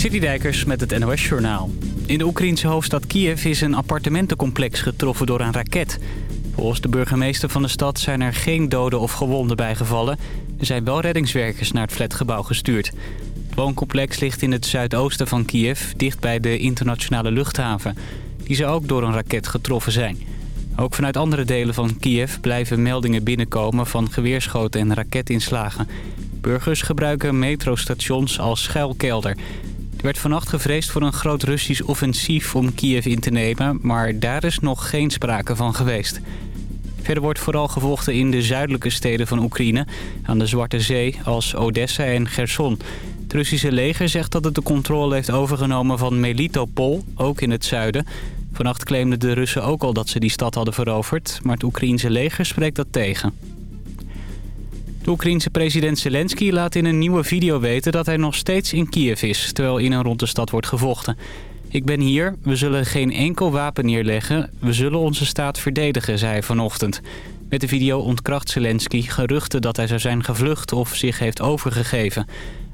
Citydijkers met het NOS Journaal. In de Oekraïnse hoofdstad Kiev is een appartementencomplex getroffen door een raket. Volgens de burgemeester van de stad zijn er geen doden of gewonden bijgevallen. Er zijn wel reddingswerkers naar het flatgebouw gestuurd. Het wooncomplex ligt in het zuidoosten van Kiev, dicht bij de internationale luchthaven. Die zou ook door een raket getroffen zijn. Ook vanuit andere delen van Kiev blijven meldingen binnenkomen van geweerschoten en raketinslagen. Burgers gebruiken metrostations als schuilkelder. Er werd vannacht gevreesd voor een groot Russisch offensief om Kiev in te nemen... maar daar is nog geen sprake van geweest. Verder wordt vooral gevochten in de zuidelijke steden van Oekraïne... aan de Zwarte Zee als Odessa en Gerson. Het Russische leger zegt dat het de controle heeft overgenomen van Melitopol, ook in het zuiden. Vannacht claimden de Russen ook al dat ze die stad hadden veroverd... maar het Oekraïense leger spreekt dat tegen. De Oekraïense president Zelensky laat in een nieuwe video weten dat hij nog steeds in Kiev is, terwijl in en rond de stad wordt gevochten. Ik ben hier, we zullen geen enkel wapen neerleggen, we zullen onze staat verdedigen, zei hij vanochtend. Met de video ontkracht Zelensky geruchten dat hij zou zijn gevlucht of zich heeft overgegeven.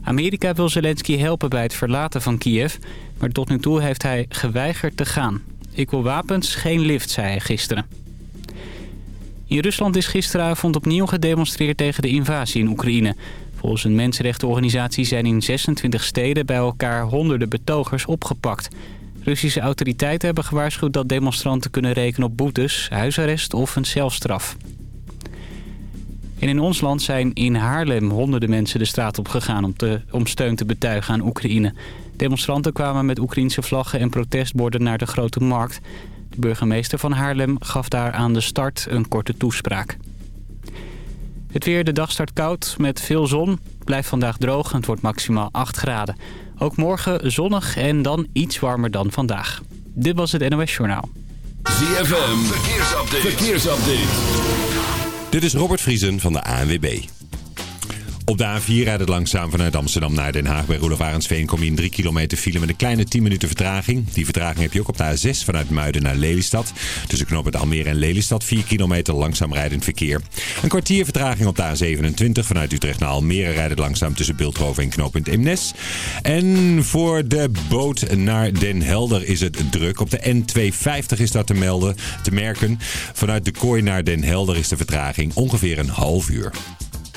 Amerika wil Zelensky helpen bij het verlaten van Kiev, maar tot nu toe heeft hij geweigerd te gaan. Ik wil wapens, geen lift, zei hij gisteren. In Rusland is gisteravond opnieuw gedemonstreerd tegen de invasie in Oekraïne. Volgens een mensenrechtenorganisatie zijn in 26 steden bij elkaar honderden betogers opgepakt. Russische autoriteiten hebben gewaarschuwd dat demonstranten kunnen rekenen op boetes, huisarrest of een celstraf. En in ons land zijn in Haarlem honderden mensen de straat op gegaan om, te, om steun te betuigen aan Oekraïne. Demonstranten kwamen met Oekraïnse vlaggen en protestborden naar de Grote Markt. Burgemeester van Haarlem gaf daar aan de start een korte toespraak. Het weer, de dag start koud met veel zon. Blijft vandaag droog en het wordt maximaal 8 graden. Ook morgen zonnig en dan iets warmer dan vandaag. Dit was het NOS Journaal. ZFM, verkeersupdate. verkeersupdate. Dit is Robert Vriesen van de ANWB. Op de A4 rijdt het langzaam vanuit Amsterdam naar Den Haag. Bij Roelof Arendsveen kom je in 3 kilometer file met een kleine 10 minuten vertraging. Die vertraging heb je ook op de A6 vanuit Muiden naar Lelystad. Tussen knooppunt Almere en Lelystad 4 kilometer langzaam rijdend verkeer. Een kwartier vertraging op de A27 vanuit Utrecht naar Almere rijdt het langzaam tussen Beeldhoven en knooppunt Eemnes. En voor de boot naar Den Helder is het druk. Op de N250 is dat te melden, te merken. Vanuit de kooi naar Den Helder is de vertraging ongeveer een half uur.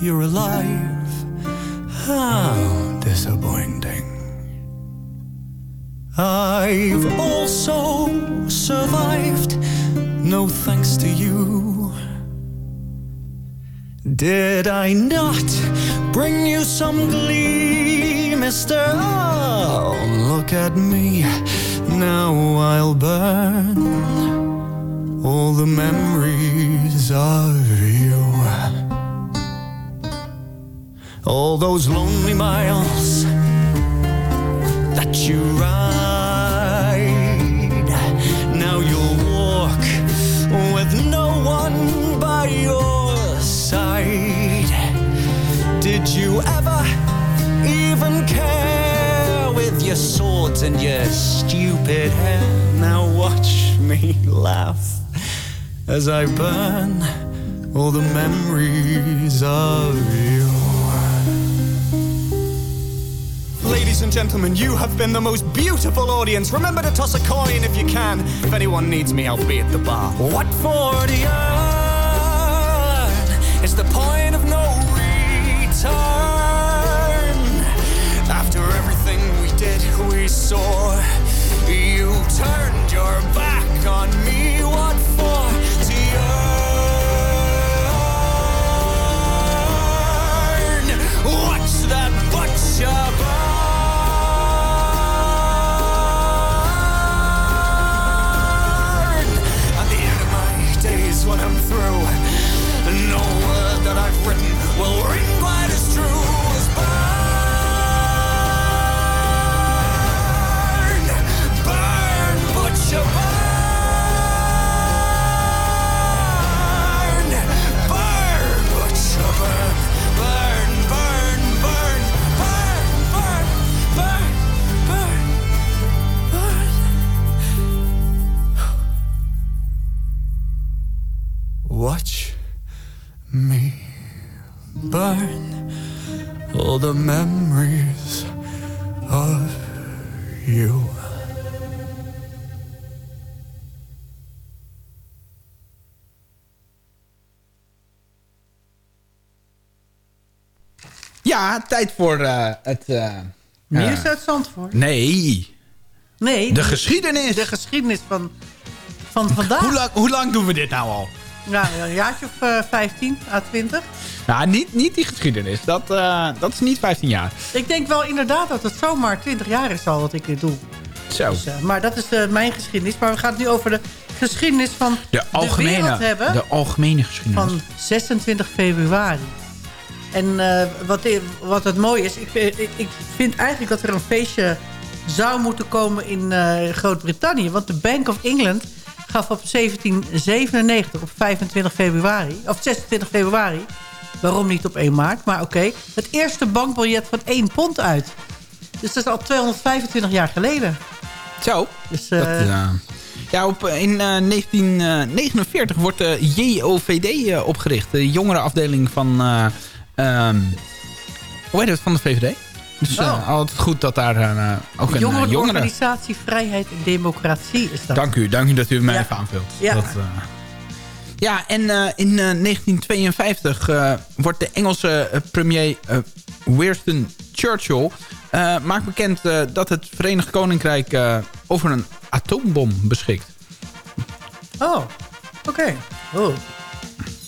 you're alive. How disappointing. I've also survived, no thanks to you. Did I not bring you some glee, mister? Oh, look at me, now I'll burn all the memories of you. All those lonely miles that you ride. Now you'll walk with no one by your side. Did you ever even care with your swords and your stupid hair? Now watch me laugh as I burn all the memories of you. Ladies and gentlemen, you have been the most beautiful audience. Remember to toss a coin if you can. If anyone needs me, I'll be at the bar. What for the earn is the point of no return. After everything we did, we saw. You turned your back on me. Memories of you. Ja, tijd voor uh, het... Uh, Nieuws uit Zandvoort? Nee. Nee. De geschiedenis. De geschiedenis van, van vandaag. Hoe lang, hoe lang doen we dit nou al? Ja, een jaartje of uh, 15 à 20. Nou, niet, niet die geschiedenis. Dat, uh, dat is niet 15 jaar. Ik denk wel inderdaad dat het zomaar 20 jaar is al wat ik dit doe. Zo. Dus, uh, maar dat is uh, mijn geschiedenis. Maar we gaan het nu over de geschiedenis van de, algemene, de wereld hebben. De algemene geschiedenis. Van 26 februari. En wat, wat het mooie is, ik, ik, ik, vind eigenlijk dat er een feestje zou moeten komen in Groot-Brittannië. Want de Bank of England gaf op 1797, op 25 februari, of 26 februari, waarom niet op 1 maart, maar oké, okay, het eerste bankbiljet van 1 pond uit. Dus dat is al 225 jaar geleden. Zo. Dus, uh, dat, uh, ja, op, in uh, 1949 wordt de JOVD opgericht. De jongerenafdeling van, um, hoe heet het, van de VVD. Dus oh. altijd goed dat daar uh, ook een jongeren... Organisatie Vrijheid en Democratie is dat. Dank u, dank u dat u mij ja. even aanvult. Ja, dat, ja en uh, in 1952 wordt de Engelse premier Winston Churchill... maakt bekend dat het Verenigd Koninkrijk over een atoombom beschikt. Oh, oké. Okay. Oh.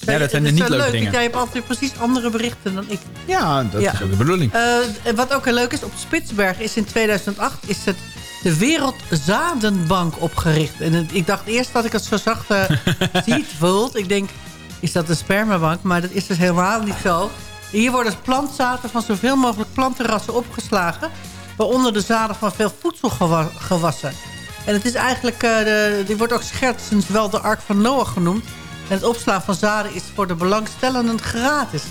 Ja, dat zijn de niet leuke leuk. dingen. Jij hebt altijd precies andere berichten dan ik. Ja, dat ja. is ook de bedoeling. Uh, wat ook heel leuk is, op Spitsberg is in 2008 is het de Wereldzadenbank opgericht. En het, ik dacht eerst dat ik het zo zacht uh, ziet voelt. Ik denk, is dat een spermabank? Maar dat is dus helemaal niet zo. Hier worden plantzaden van zoveel mogelijk plantenrassen opgeslagen. Waaronder de zaden van veel voedselgewassen. En het is eigenlijk, uh, de, die wordt ook schertsens wel de Ark van Noach genoemd. En het opslaan van zaden is voor de belangstellenden gratis.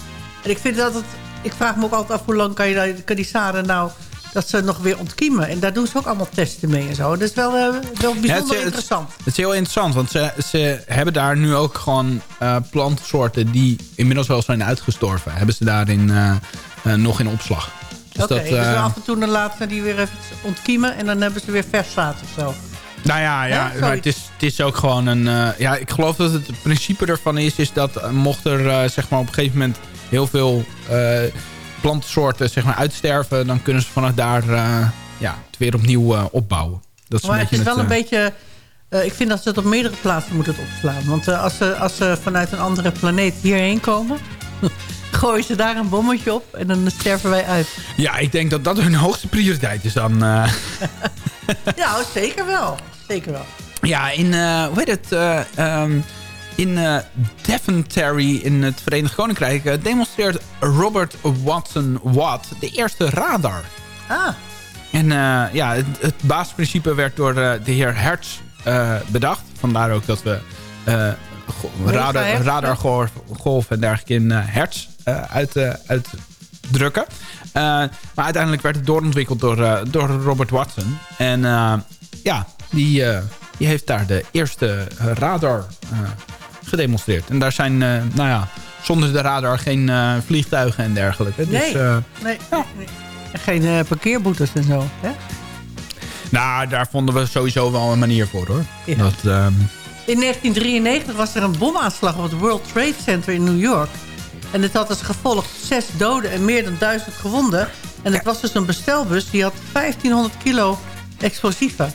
En ik vind dat het... Ik vraag me ook altijd af hoe lang kan, je, kan die zaden nou... dat ze nog weer ontkiemen. En daar doen ze ook allemaal testen mee en zo. Dat is wel, uh, wel bijzonder ja, het is, interessant. Het, het, is heel interessant, want ze, ze hebben daar nu ook gewoon uh, plantensoorten... die inmiddels wel zijn uitgestorven. Hebben ze daarin uh, nog in opslag. Dus Oké, okay, dus af en toe dan laten ze die weer even ontkiemen... en dan hebben ze weer vers zaad of zo. Nou ja, ja maar het is, het is ook gewoon een... Uh, ja, ik geloof dat het principe ervan is... is dat uh, mocht er uh, zeg maar op een gegeven moment heel veel plantensoorten zeg maar, uitsterven... dan kunnen ze vanaf daar ja, het weer opnieuw opbouwen. Dat is maar het is wel het, een beetje... ik vind dat ze het op meerdere plaatsen moeten opslaan. Want als, ze, als ze vanuit een andere planeet hierheen komen... gooien ze daar een bommetje op en dan sterven wij uit. Ja, ik denk dat dat hun hoogste prioriteit is dan... ja, zeker wel. Zeker wel. Ja, in, uh, hoe heet het... Uh, um, in uh, Devonterry in het Verenigd Koninkrijk demonstreert Robert Watson Watt de eerste radar. Ah. En ja, het, het basisprincipe werd door de heer Hertz bedacht. Vandaar ook dat we radar, radargolf en dergelijke in hertz uit, uitdrukken. Uh, maar uiteindelijk werd het doorontwikkeld door, uh, door Robert Watson. En uh, ja, die, die heeft daar de eerste radar gedemonstreerd. En daar zijn, nou ja, zonder de radar geen vliegtuigen en dergelijke. Nee, dus, nee, ja. nee. Geen parkeerboetes en zo, hè? Nou, daar vonden we sowieso wel een manier voor, hoor. Ja. Dat, um... In 1993 was er een bomaanslag op het World Trade Center in New York. En dit had als gevolg zes doden en meer dan duizend gewonden. En het was dus een bestelbus die had 1500 kilo explosieven.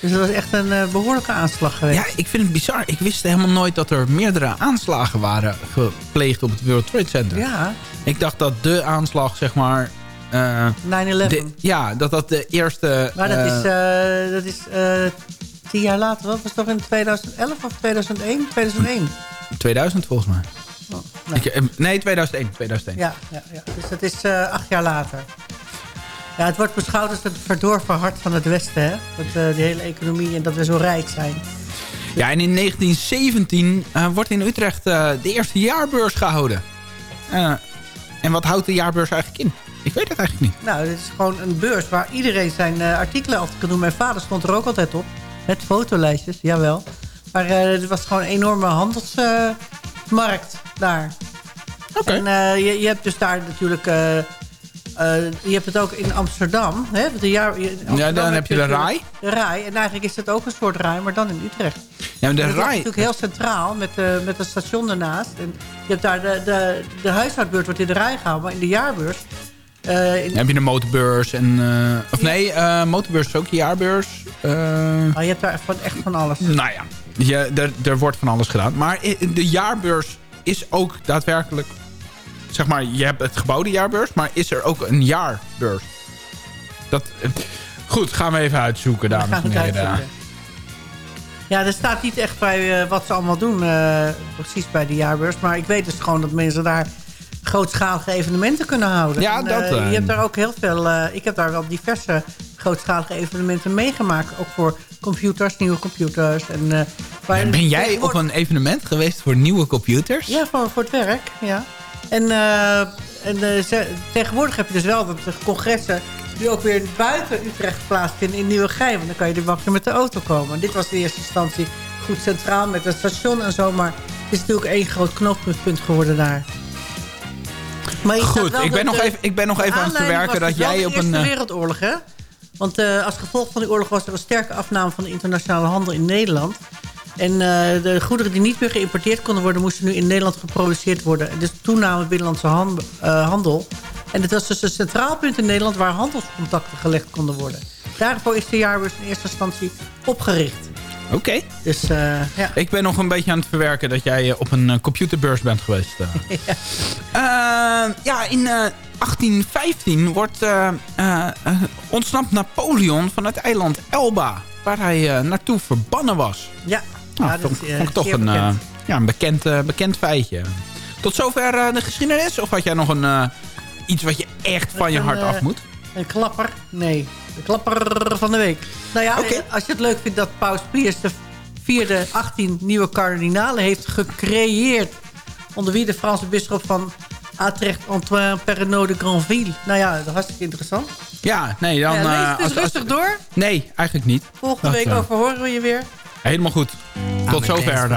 Dus dat was echt een uh, behoorlijke aanslag geweest. Ja, ik vind het bizar. Ik wist helemaal nooit dat er meerdere aanslagen waren gepleegd op het World Trade Center. Ja. Ik dacht dat de aanslag, zeg maar... Uh, 9-11. Ja, dat dat de eerste... Maar dat uh, is, dat is tien jaar later. Dat was toch in 2011 of 2001? 2001. 2000 volgens mij. Oh, nee. Ik, nee, 2001. 2001. Ja, ja, ja. dus dat is uh, acht jaar later. Ja, het wordt beschouwd als het verdorven hart van het Westen. Hè? Dat, uh, die hele economie en dat we zo rijk zijn. Ja, en in 1917 uh, wordt in Utrecht de eerste jaarbeurs gehouden. en wat houdt de jaarbeurs eigenlijk in? Ik weet het eigenlijk niet. Nou, het is gewoon een beurs waar iedereen zijn artikelen altijd kan doen. Mijn vader stond er ook altijd op. Met fotolijstjes, jawel. Maar het was gewoon een enorme handelsmarkt daar. Okay. En uh, je, je, hebt dus daar natuurlijk uh, je hebt het ook in Amsterdam. Hè? De jaar, Amsterdam ja, dan heb je de RAI. De RAI. En eigenlijk is het ook een soort RAI, maar dan in Utrecht. Ja, maar de RAI... is natuurlijk heel centraal met, met het station ernaast. En je hebt daar de, de, de huishoudbeurt wordt in de RAI gehouden. Maar in de jaarbeurs uh, in... Heb je een motorbeurs en... Uh, of ja. nee, uh, motorbeurs is ook je jaarbeurs. Oh, je hebt daar van, echt van alles. Nou ja, je, er, er wordt van alles gedaan. Maar de jaarbeurs is ook daadwerkelijk... Zeg maar, je hebt het gebouwde jaarbeurs, maar is er ook een jaarbeurs? Dat, goed, gaan we even uitzoeken, dames en heren. Ja, er staat niet echt bij wat ze allemaal doen, precies bij de jaarbeurs. Maar ik weet dus gewoon dat mensen daar grootschalige evenementen kunnen houden. Ja, dat... Uh, je hebt daar ook heel veel... Ik heb daar wel diverse grootschalige evenementen meegemaakt. Ook voor computers, nieuwe computers. En, uh, ja, ben jij op een evenement geweest voor nieuwe computers? Ja, voor, voor het werk, ja. En, en tegenwoordig heb je dus wel dat de congressen... die ook weer buiten Utrecht plaatsvinden in Nieuwegein. Want dan kan je er makkelijk met de auto komen. dit was in eerste instantie goed centraal met het station en zo. Maar het is natuurlijk één groot knooppunt geworden daar. Maar Goed, ik ben, nog even, ik ben nog even aan het verwerken dat jij op een... de Eerste Wereldoorlog, hè? Want uh, als gevolg van die oorlog was er een sterke afname van de internationale handel in Nederland. En uh, de goederen die niet meer geïmporteerd konden worden... moesten nu in Nederland geproduceerd worden. Dus toename binnenlandse hand, uh, handel. En het was dus een centraal punt in Nederland... waar handelscontacten gelegd konden worden. Daarvoor is de jaarbeurs in eerste instantie opgericht. Oké. Dus, uh, ja. Ik ben nog een beetje aan het verwerken dat jij op een computerbeurs bent geweest. ja. Uh, ja, in 1815 wordt ontsnapt Napoleon van het eiland Elba. Waar hij naartoe verbannen was. Ja. Nou, ja, vond, vond ik toch een, bekend. ja, een bekend, bekend feitje. Tot zover de geschiedenis? Of had jij nog een, iets wat je echt van je hart af moet? Een klapper? Nee. De klapper van de week. Nou ja, okay. als je het leuk vindt dat Paus Pius de vierde 18 nieuwe kardinalen heeft gecreëerd. Onder wie de Franse bisschop van Atrecht, Antoine Perrenot de Granville. Nou ja, dat is hartstikke interessant. Ja, nee, dan... Ja, lees het dus rustig door. Nee, eigenlijk niet. Volgende week over horen we je weer. Helemaal goed. Tot zover.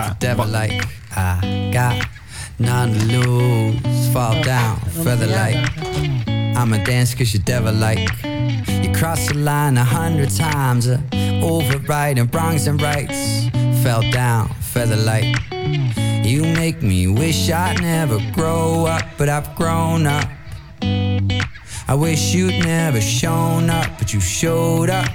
like I got none to lose. Fall down, feather like. I'ma dance cause you're devil like. You crossed the line a hundred times, uh, overriding wrongs and rights. Fell down, feather light. You make me wish I'd never grow up, but I've grown up. I wish you'd never shown up, but you showed up.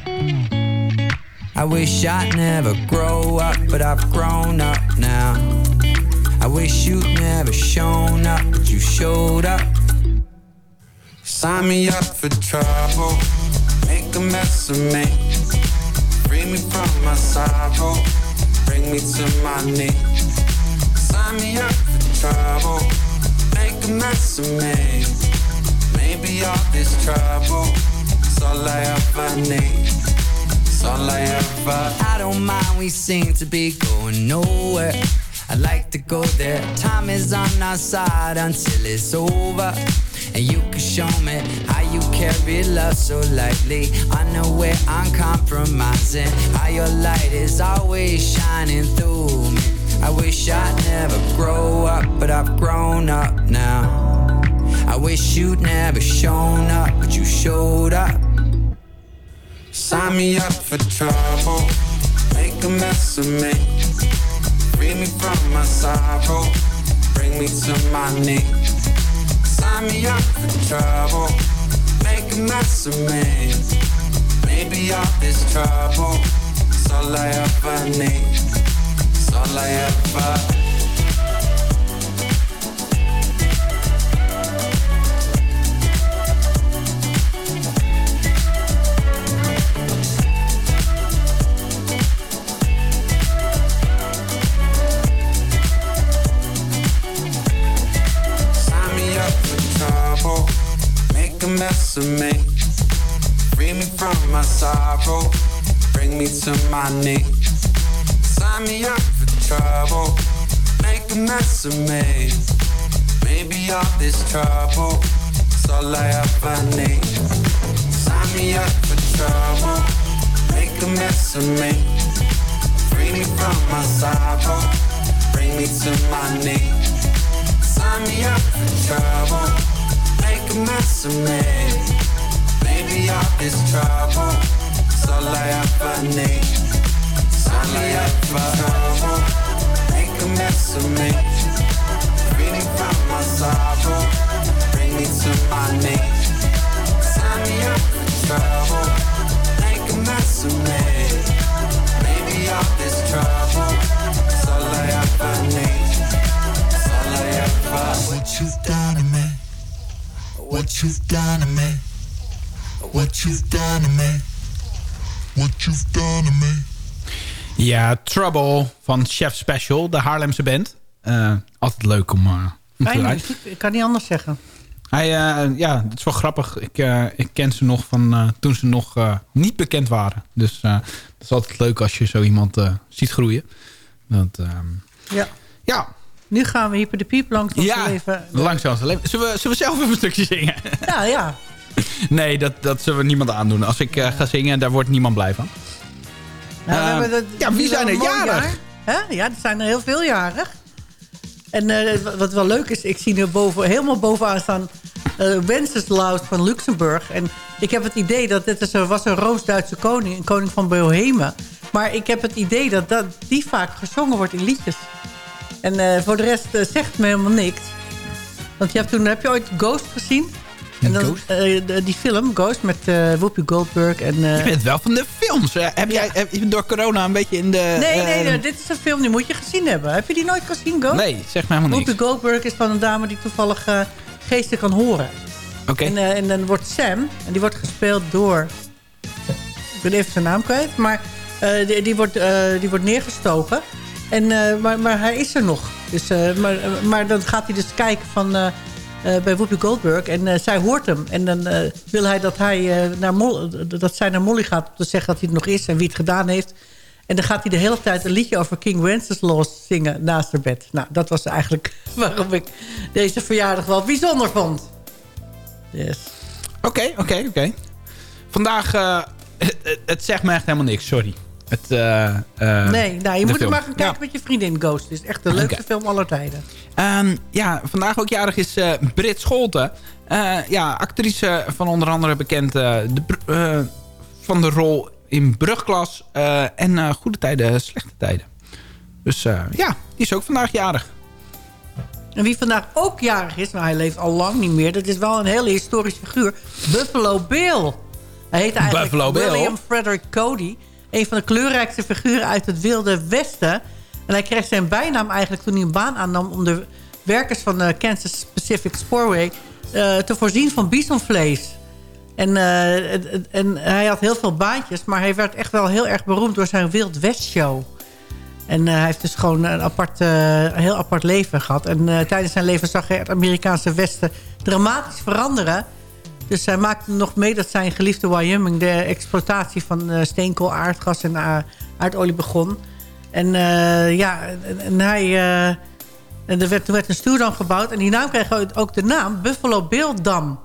I wish I'd never grow up, but I've grown up now. I wish you'd never shown up, but you showed up. Sign me up for trouble, make a mess of me. Free me from my sorrow, bring me to my knees. Sign me up for trouble, make a mess of me. Maybe all this trouble is all I ever need. It's all I ever. I don't mind, we seem to be going nowhere. I like to go there. Time is on our side until it's over. And you can show me how you carry love so lightly. Unaware, uncompromising. How your light is always shining through me. I wish I'd never grow up, but I've grown up now. I wish you'd never shown up, but you showed up. Sign me up for trouble, make a mess of me. Free me from my sorrow, bring me to my knees. Sign me up for trouble, make a mess of me. Maybe all this trouble is all I ever need. My sorrow. Bring me to my knees. Sign me up for trouble. Make a mess of me. Maybe all this trouble is all I ever need. Sign me up for trouble. Make a mess of me. Free me from my sorrow. Bring me to my knees. Sign me up for trouble Make a mess of me. Maybe all this trouble is all I ever need. It's all I ever trouble. Make a mess of me. Me. Bring me to my knees. Sign me up for trouble. Make a mess of me. This trouble What you've done to me. What you've done to me. What you've done to me. What you've done to me. Ja, Trouble van Chef Special, de Haarlemse band. Eh, altijd leuk om, uh, om te luisteren. ik kan niet anders zeggen. Hij, eh, ja, het is wel grappig. Ik, ik ken ze nog van toen ze nog niet bekend waren. Dus dat is altijd leuk als je zo iemand ziet groeien. Dat, ehm, Ja. ja, Nu gaan we Hyper de Piep langs ons ja leven. langzaam. Zullen we, zullen we zelf even een stukje zingen? Ja, ja. nee, dat, dat zullen we niemand aandoen. Als ik ga zingen, daar wordt niemand blij van. Nou, Eh, dat- ja, wie zijn er jarig? jaar. Ja, er zijn er heel veel jarig. En eh, wat- wel leuk is, ik zie nu boven, helemaal bovenaan staan... eh Wenceslaus van Luxemburg. En ik heb het idee dat dit is, een- was een Roos-Duitse koning. Een koning van Bohemen. Maar ik heb het idee dat, dat die vaak gezongen wordt in liedjes. En eh, voor de rest zegt me helemaal niks. Want je hebt toen, heb je ooit Ghost gezien? En dan, Ghost? eh, die film, Ghost, met eh Whoopi Goldberg en... eh, Je bent wel van de films. Heb jij heb je door corona een beetje in de... Nee, nee, eh, nee, dit is een film die moet je gezien hebben. Heb je die nooit gezien, Go? Nee, zeg me helemaal Whoopi niks. Goldberg is van een dame die toevallig geesten kan horen. Oké. En, en dan wordt Sam, en die wordt gespeeld door... Ik ben even zijn naam kwijt, maar die, die, wordt, die wordt neergestoken. En, maar, maar hij is er nog. Dus, maar, maar dan gaat hij dus kijken van, bij Whoopi Goldberg. En eh, zij hoort hem. En dan eh, wil hij dat, hij, eh, naar dat zij naar Molly gaat... om te zeggen dat hij het nog is en wie het gedaan heeft. En dan gaat hij de hele tijd een liedje over King Wenceslas zingen naast haar bed. Nou, dat was eigenlijk waarom ik deze verjaardag wel bijzonder vond. Yes. Oké, oké, oké. Vandaag, eh, het- het zegt me echt helemaal niks, sorry. Het, eh, eh, Nee, nou, je moet er film. maar gaan kijken Ja. met je vriendin Ghost. Het is echt de leukste Oké. film aller tijden. Ehm, ja, vandaag ook jarig is eh Brit Scholten. Eh, ja, actrice van onder andere bekend eh, de, eh, van de rol in Brugklas. eh, en eh, Goede Tijden, Slechte Tijden. Dus eh, ja, die is ook vandaag jarig. En wie vandaag ook jarig is, maar hij leeft al lang niet meer... dat is wel een hele historische figuur. Buffalo Bill. Hij heet eigenlijk Buffalo Bill? William Frederick Cody. Een van de kleurrijkste figuren uit het Wilde Westen. En hij kreeg zijn bijnaam eigenlijk toen hij een baan aannam... om de werkers van de Kansas Pacific Sporway... eh, te voorzien van bisonvlees. En, eh, en- hij had heel veel baantjes... maar hij werd echt wel heel erg beroemd door zijn Wild West show... En eh, hij heeft dus gewoon een apart, eh, een heel apart leven gehad. En eh, tijdens zijn leven zag hij het Amerikaanse Westen dramatisch veranderen. Dus hij maakte nog mee dat zijn geliefde Wyoming... de exploitatie van eh, steenkool, aardgas en eh, aardolie begon. En eh, ja, en, en hij... en er werd, toen werd een stuwdam gebouwd. En die naam kreeg ook- de naam Buffalo Bill Dam.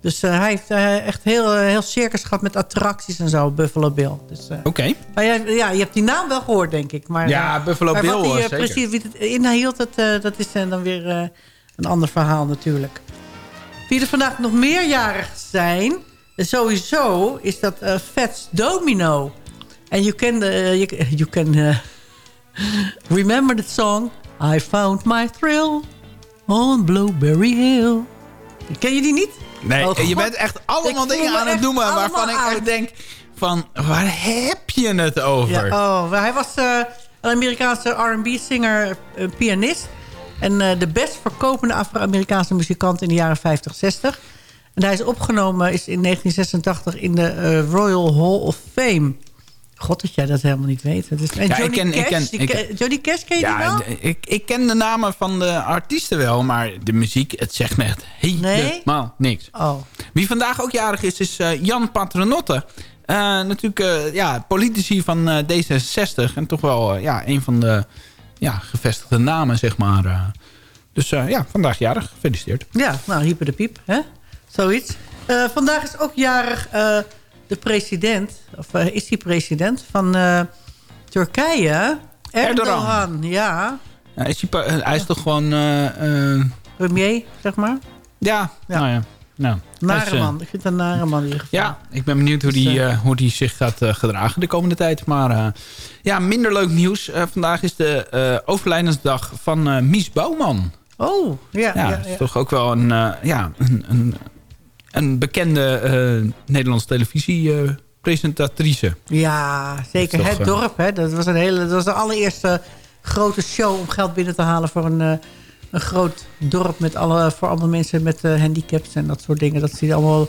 Dus hij heeft echt heel, heel circus gehad met attracties en zo, Buffalo Bill. Dus, Oké. maar ja, je hebt die naam wel gehoord, denk ik. Maar, Ja, Buffalo maar Bill wat die, precies wie het inhield, dat, dat is dan weer een ander verhaal natuurlijk. Wie er vandaag nog meerjarig zijn, sowieso is dat Fats Domino. En you can, eh, you, you can eh, remember the song... I found my thrill on Blueberry Hill. Ken je die niet? Nee, Oh, je bent echt allemaal Ik dingen aan het noemen... waarvan ik echt denk van... Waar heb je het over? Ja, oh, hij was een Amerikaanse R&B-zinger, eh, pianist. En eh, de best verkopende Afro-Amerikaanse muzikant in de jaren 50, 60. En hij is opgenomen is in 1986 in de eh, Royal Hall of Fame. God, dat jij dat helemaal niet weet. Is, en Ja, ik Johnny, ken- ik Cash, ken- die ik ke- ken- Johnny Cash ken je wel? Ja, ik, ik ken de namen van de artiesten wel, maar de muziek, het zegt me echt helemaal niks. Oh, Wie vandaag ook jarig is, is eh, Jan Paternotte. Eh, natuurlijk ja, politici van eh, D66 en toch wel ja, een van de ja, gevestigde namen, zeg maar. eh. Dus eh, ja, vandaag jarig. Gefeliciteerd. ja, nou, hyper de piep, hè? Zoiets. Eh, vandaag is ook jarig de president, of is die president van Turkije. Erdogan. Erdogan, ja. Ja, is hij, hij is toch gewoon... Premier, zeg maar. ja, Ja. nou ja. Nou, Nare eh, man. Ik vind het een nare man in ieder geval. Ja, ik ben benieuwd hoe Dus, die, eh, eh, hoe die zich gaat gedragen de komende tijd. Maar ja, minder leuk nieuws. Vandaag is de overlijdensdag van Mies Bouwman. Oh, ja. Ja, ja, dat is ja. toch ook wel een, ja, een, een, een bekende Nederlandse televisiepresentatrice. Ja, zeker. Het dorp, hè. Dat was, een hele, dat was de allereerste grote show om geld binnen te halen voor een, een groot dorp met alle, voor allemaal mensen met eh, handicaps en dat soort dingen. Dat ze allemaal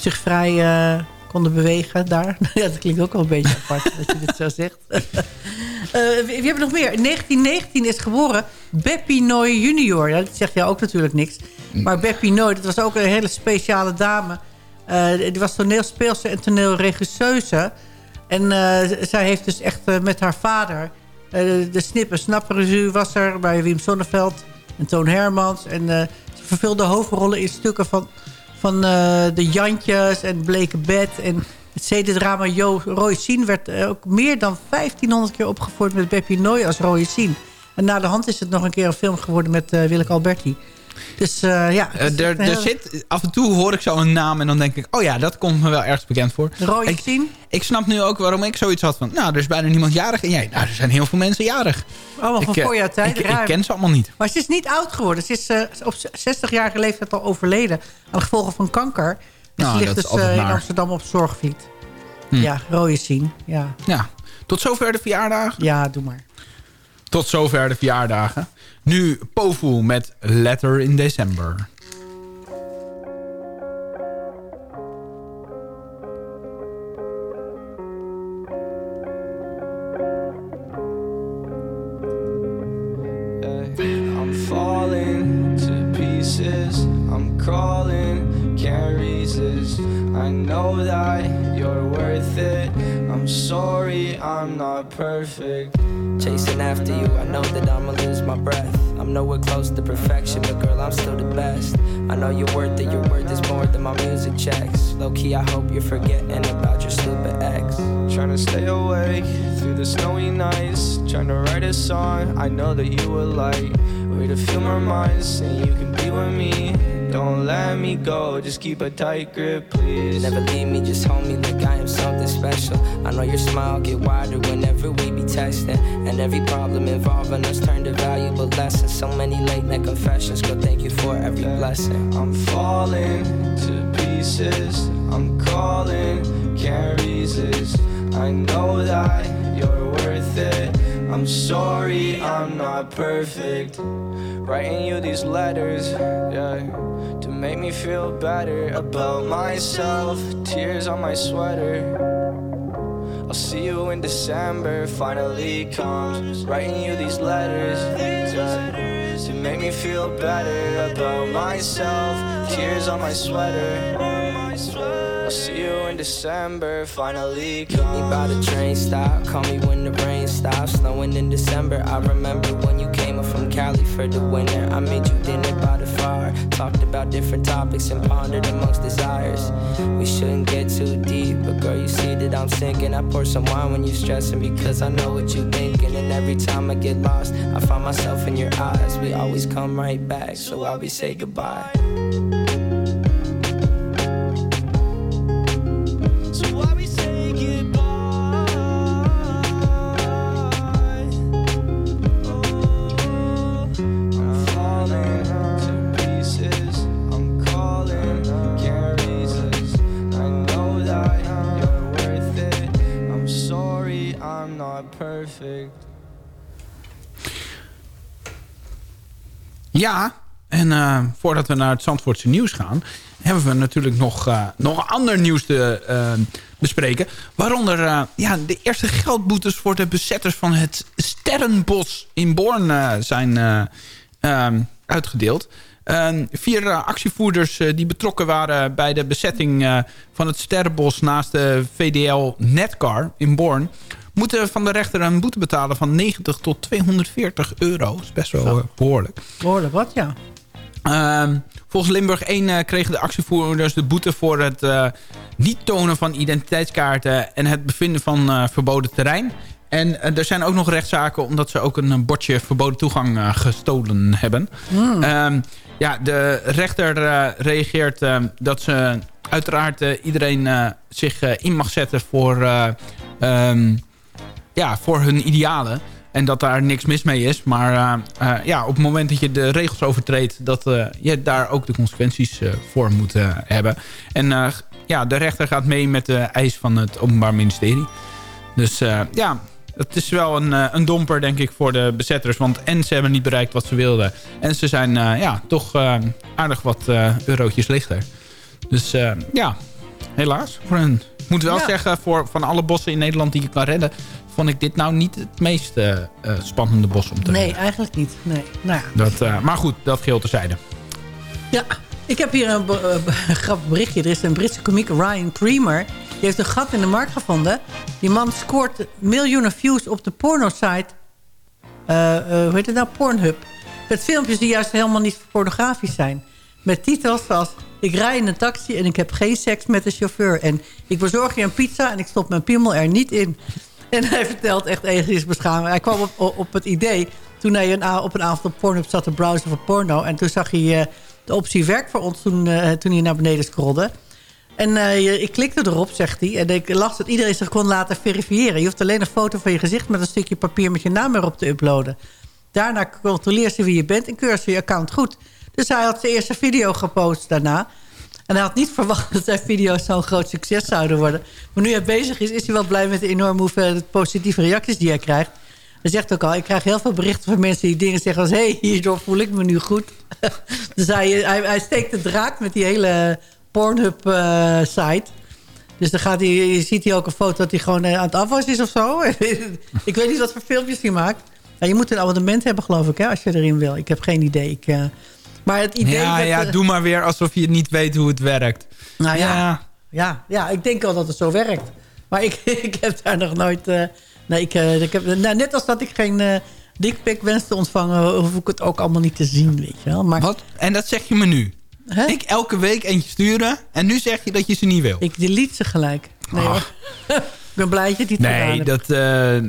zich vrij eh, konden bewegen daar. ja, dat klinkt ook wel een beetje apart dat je dit zo zegt. Wie, wie hebben we nog meer? In 1919 is geboren Beppie junior. Ja, dat zegt jou ook natuurlijk niks. Maar Beppie dat was ook een hele speciale dame. Die was toneelspeelster en toneelregisseuse. En zij heeft dus echt met haar vader... eh, de Snippen Snapperrevue was er bij Wim Sonneveld en Toon Hermans. En eh, ze vervulde hoofdrollen in stukken van, van eh, de Jantjes en Bleke Bed. En het CD-drama Jo Roy Sien werd ook meer dan 1500 keer opgevoerd met Beppie Nooy als Roy Sien. En na de hand is het nog een keer een film geworden met Willeke Alberti. Dus eh, ja... Eh, er, er zit, af en toe hoor ik zo een naam en dan denk ik... oh ja, dat komt me wel ergens bekend voor. Roy ik, snap nu ook waarom ik zoiets had van... nou, er is bijna niemand jarig. En jij, nou, er zijn heel veel mensen jarig. Allemaal van ik, eh, voor jouw tijd. ik, ik ken ze allemaal niet. Maar ze is niet oud geworden. Ze is eh, op 60-jarige leeftijd al overleden. Aan gevolgen van kanker. En Nou, ze ligt dus eh, in. Amsterdam op Zorgvliet. Hm. Ja, rode zien. Ja. Ja, tot zover de verjaardag. ja, doe maar. Tot zover de verjaardagen. Nu Pofu met Letter in December. I know that you're worth it. I'm sorry, I'm not perfect. Chasing after you, I know that I'ma lose my breath. I'm nowhere close to perfection, but girl, I'm still the best. I know you're worth it, your worth is more than my music checks. Low key, I hope you're forgetting about your stupid ex. Trying to stay awake through the snowy nights. Trying to write a song I know that you will like. Way to feel my mind, saying you can be with me. Don't let me go, just keep a tight grip, please. Never leave me, just hold me like I am something special. I know your smile get wider whenever we be texting. And every problem involving us turned to valuable lessons. So many late night confessions, girl, thank you for every blessing. I'm falling to pieces. I'm calling, can't resist. I know that you're worth it. I'm sorry, I'm not perfect. Writing you these letters, yeah, to make me feel better about myself. Tears on my sweater. I'll see you in December, finally comes. Writing you these letters, to make me feel better about myself. Tears on my sweater. I'll see you in December, finally Meet me by the train stop. Call me when the rain stops. Snowing in December. I remember when you from Cali for the winter. I made you dinner by the fire. Talked about different topics and pondered amongst desires. We shouldn't get too deep, but girl, you see that I'm sinking. I pour some wine when you're stressing because I know what you're thinking. And every time I get lost, I find myself in your eyes. We always come right back, so I'll be say goodbye. Ja, en eh, voordat we naar het Zandvoortse nieuws gaan... hebben we natuurlijk nog, eh, nog ander nieuws te eh, bespreken. Waaronder ja, de eerste geldboetes voor de bezetters van het Sterrenbos in Born zijn eh, ehm, uitgedeeld. Eh, vier actievoerders die betrokken waren bij de bezetting van het Sterrenbos... naast de VDL Netcar in Born... moeten van de rechter een boete betalen van 90 tot 240 euro. Dat is best wel eh, behoorlijk. Behoorlijk wat, ja. Ehm, volgens Limburg 1 eh, kregen de actievoerders de boete voor het eh, niet tonen van identiteitskaarten en het bevinden van verboden terrein. En er zijn ook nog rechtszaken omdat ze ook een bordje verboden toegang gestolen hebben. Ehm, ja, de rechter reageert dat ze uiteraard iedereen zich in mag zetten voor, ehm, ja, voor hun idealen. En dat daar niks mis mee is. Maar ja, op het moment dat je de regels overtreedt... dat je daar ook de consequenties voor moet hebben. En ja, de rechter gaat mee met de eis van het Openbaar Ministerie. Dus ja, het is wel een, eh, een domper, denk ik, voor de bezetters. Want en ze hebben niet bereikt wat ze wilden. En ze zijn uh, ja, toch uh, aardig wat eurotjes lichter. Dus ja, helaas voor hun. Ik moet wel zeggen, voor, van alle bossen in Nederland die je kan redden... vond ik dit nou niet het meest spannende bos om te nee, eigenlijk niet. Nee. Nou ja. dat, maar goed, dat geheel terzijde. Ja, ik heb hier een, grappig berichtje. Er is een Britse komiek, Ryan Creamer... Die heeft een gat in de markt gevonden. Die man scoort miljoenen views op de porno-site. Hoe heet het nou? Pornhub. Met filmpjes die juist helemaal niet pornografisch zijn. Met titels als... Ik rij in een taxi en ik heb geen seks met de chauffeur. En ik bezorg je een pizza en ik stop mijn piemel er niet in. En hij vertelt echt enigszins beschamend. Hij kwam op, op het idee toen hij een, op een avond op Pornhub zat te browsen voor porno. En toen zag hij uh, de optie werk voor ons toen, uh, toen hij naar beneden scrolde. En uh, ik klikte erop, zegt hij. En ik las dat iedereen zich kon laten verifiëren. Je hoeft alleen een foto van je gezicht met een stukje papier met je naam erop te uploaden. Daarna controleert ze wie je bent en keurt ze je account goed. Dus hij had zijn eerste video gepost daarna. En hij had niet verwacht dat zijn video's zo'n groot succes zouden worden. Maar nu hij bezig is, is hij wel blij met de enorme hoeveelheid positieve reacties die hij krijgt. Hij zegt ook al, ik krijg heel veel berichten van mensen die dingen zeggen als... hé, hey, hierdoor voel ik me nu goed. dus hij, hij, steekt de draad met die hele Pornhub-site. Eh, dus dan gaat hij, je ziet hij ook een foto dat hij gewoon eh, aan het afwassen is of zo. ik weet niet wat voor filmpjes hij maakt. Ja, je moet een abonnement hebben, geloof ik, hè, als je erin wil. Ik heb geen idee. Ik, uh, maar het idee ja, dat, ja, doe maar weer alsof je niet weet hoe het werkt. Nou ja, ja, ja, ja ik denk wel dat het zo werkt. Maar ik, ik heb daar nog nooit... Uh, nee, ik, ik heb, nou, net als dat ik geen uh, dickpic wens te ontvangen... hoef ik het ook allemaal niet te zien, weet je wel. Maar, Wat? En dat zeg je me nu? Ik elke week eentje sturen. En nu zeg je dat je ze niet wil. Ik delete ze gelijk. Nee ah. ik ben blij dat je het nee, dat, uh,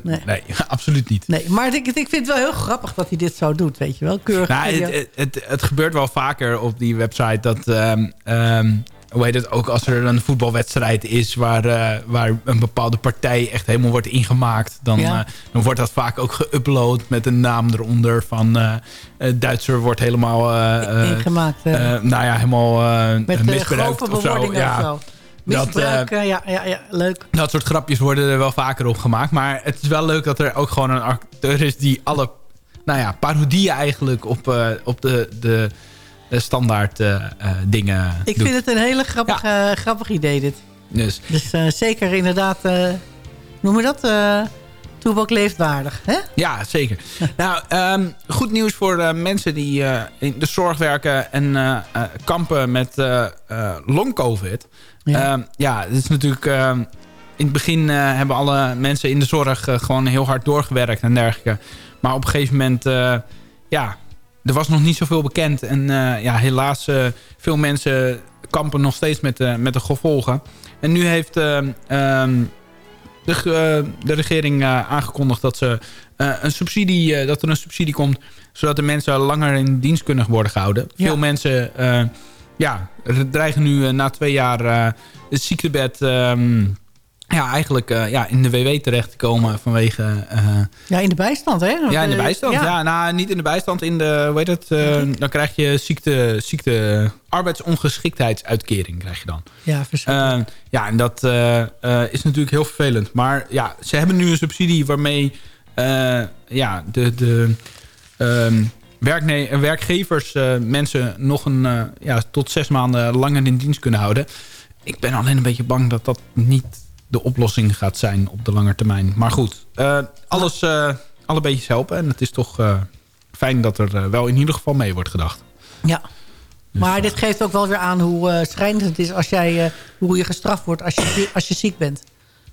nee. nee. absoluut niet. Nee, maar ik, ik vind het wel heel grappig dat hij dit zo doet, weet je wel. Keurig. Nou, het, het, het, gebeurt wel vaker op die website dat... Um, um, hoe heet het, ook als er een voetbalwedstrijd is... waar, uh, waar een bepaalde partij echt helemaal wordt ingemaakt... dan, ja. uh, dan wordt dat vaak ook geüpload met een naam eronder... van uh, Duitser wordt helemaal... ingemaakt. nou ja, helemaal met misbruikt of zo. Ja. Of zo. Misbruik, dat, ja, ja, ja, leuk. Dat soort grapjes worden er wel vaker op gemaakt. Maar het is wel leuk dat er ook gewoon een acteur is... die alle nou ja, parodieën eigenlijk op, op de... de standaard dingen Ik vind het een hele grappig, ja. grappig idee dit. Dus, dus zeker inderdaad, noem je dat? Toebak leefwaardig, hè? Ja, zeker. nou, um, goed nieuws voor mensen die in de zorg werken en kampen met long-covid. Ja. Um, ja, het is natuurlijk... Ehm, in het begin hebben alle mensen in de zorg gewoon heel hard doorgewerkt en dergelijke. Maar op een gegeven moment... ja, er was nog niet zoveel bekend. En ja, helaas, veel mensen kampen nog steeds met, uh, met de gevolgen. En nu heeft um, de, de regering aangekondigd dat, ze, een subsidie, dat er een subsidie komt... zodat de mensen langer in dienst kunnen worden gehouden. Ja. Veel mensen ja, dreigen nu na twee jaar het ziektebed... Um, ja, eigenlijk uh, ja, in de WW terecht te komen vanwege... Uh, ja, in de bijstand, hè? Ja, in de bijstand. Ja. ja, nou, niet in de bijstand. In de, hoe heet het? Uh, dan krijg je ziekte, ziekte arbeidsongeschiktheidsuitkering krijg je dan. Ja, verschrikkelijk. ja, en dat is natuurlijk heel vervelend. Maar ja, ze hebben nu een subsidie waarmee ja, de, de um, werkgevers mensen nog een, ja, tot zes maanden langer in dienst kunnen houden. Ik ben alleen een beetje bang dat dat niet de oplossing gaat zijn op de lange termijn. Maar goed, uh, alles, uh, alle beetjes helpen. En het is toch uh, fijn dat er wel in ieder geval mee wordt gedacht. Ja, dus, maar dit geeft ook wel weer aan hoe schrijnend het is... Als jij, hoe je gestraft wordt als je, als je ziek bent.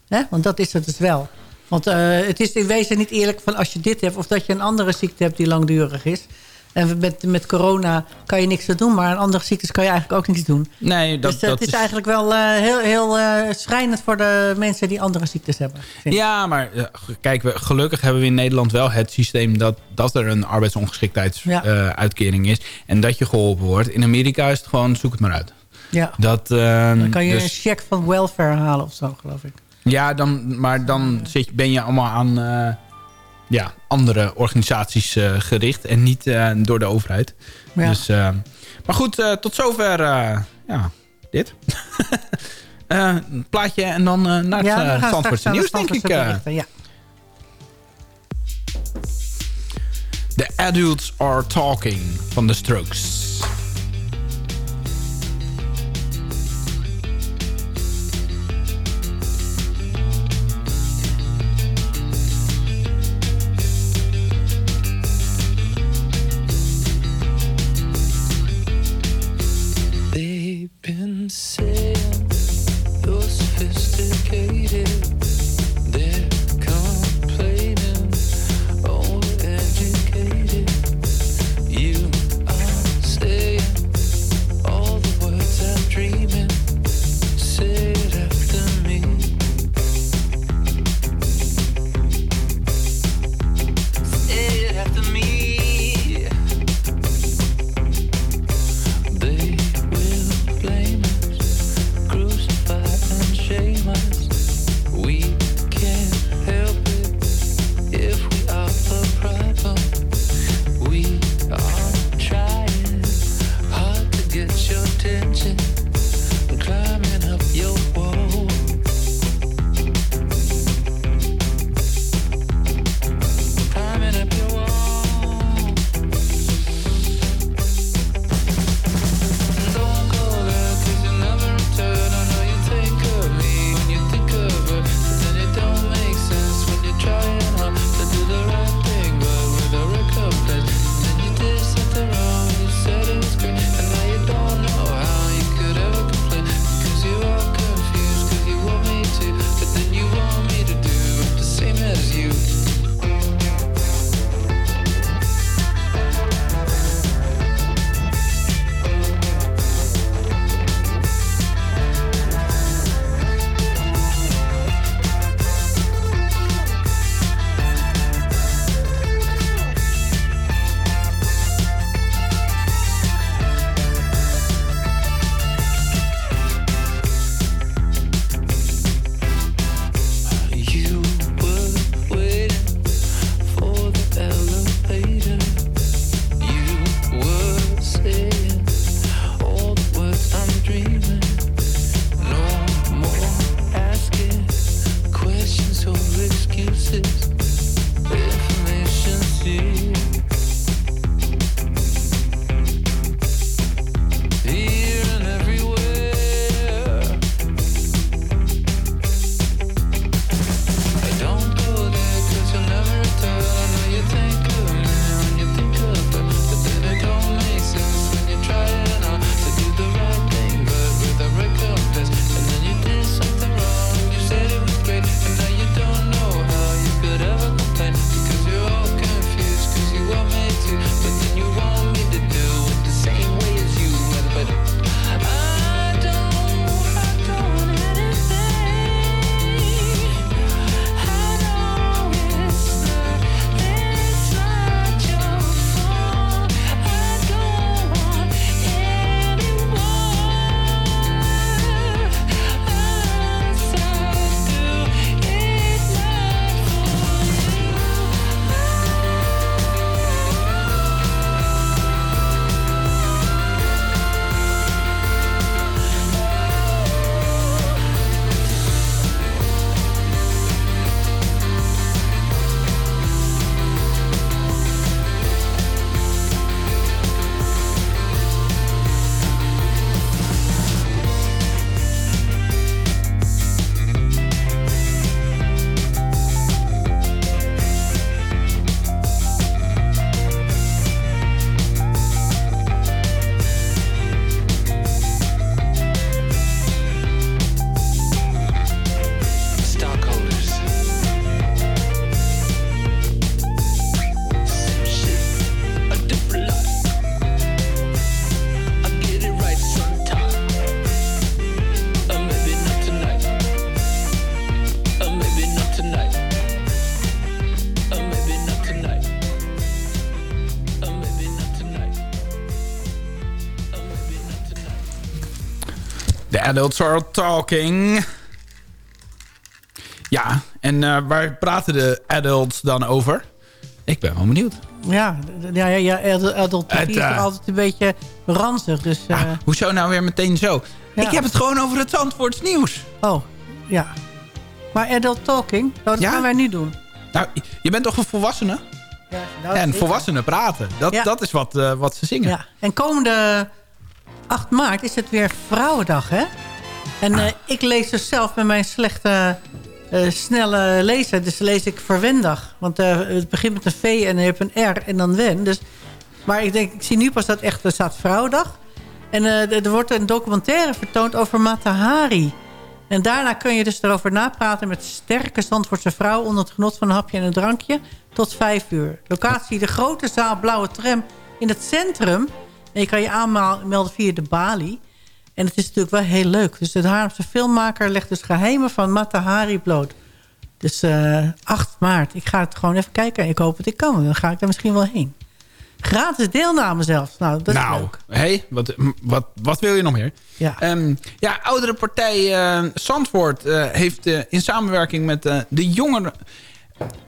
Hè? Want dat is het dus wel. Want het is in wezen niet eerlijk van als je dit hebt... of dat je een andere ziekte hebt die langdurig is. En met, met corona kan je niks doen. Maar aan andere ziektes kan je eigenlijk ook niks doen. Nee, dat, dus het dat is, eigenlijk wel uh, heel, heel uh, schrijnend voor de mensen die andere ziektes hebben. Ja, maar uh, kijk, we, gelukkig hebben we in Nederland wel het systeem... dat, dat er een arbeidsongeschiktheidsuitkering ja. is. En dat je geholpen wordt. In Amerika is het gewoon, zoek het maar uit. Ja. Dat, dan kan je dus, een check van welfare halen of zo, geloof ik. Ja, dan, maar dan zit, ben je allemaal aan ja, andere organisaties uh, gericht. En niet uh, door de overheid. Ja. Dus, maar goed, tot zover ja, dit. een plaatje en dan naar het ja, Zandvoortse nieuws, denk ik. ja. The Adults Are Talking van The Strokes. sick. Adults are talking. Ja, en eh, waar praten de adults dan over? Ik ben wel benieuwd. Ja, ja, ja, ja adult, TV is eh, altijd een beetje ranzig. Dus, eh, Hoezo nou weer meteen zo? Ja. Ik heb het gewoon over het Zandvoorts nieuws. Oh, ja. Maar adult talking, nou, dat Ja? gaan wij nu doen. Nou, je bent toch een volwassene? Ja, nou, en volwassenen praten. Dat, dat is wat, wat ze zingen. Ja, en komende 8 maart is het weer Vrouwendag, hè? En Ah. eh, ik lees dus zelf met mijn slechte, eh, snelle lezen. Dus lees ik Verwendag. Want eh, het begint met een V en je hebt een R en dan Wen. Dus, maar ik denk, ik zie nu pas dat echt, er staat Vrouwendag. En er er wordt een documentaire vertoond over Mata Hari. En daarna kun je dus erover napraten met sterke Zandvoortse vrouw... onder het genot van een hapje en een drankje tot vijf uur. Locatie de grote zaal Blauwe Tram in het centrum. En je kan je aanmelden via de Bali. En het is natuurlijk wel heel leuk. Dus de Haarlemse filmmaker legt dus geheimen van Mata Hari bloot. Dus eh 8 maart. Ik ga het gewoon even kijken. Ik hoop dat ik kan. Dan ga ik daar misschien wel heen. Gratis deelname zelfs. Nou, dat is nou, leuk. hé, wat, wat, wat wil je nog meer? Ja. Ehm, ja, oudere partij eh Zandvoort eh, heeft in samenwerking met de jongeren...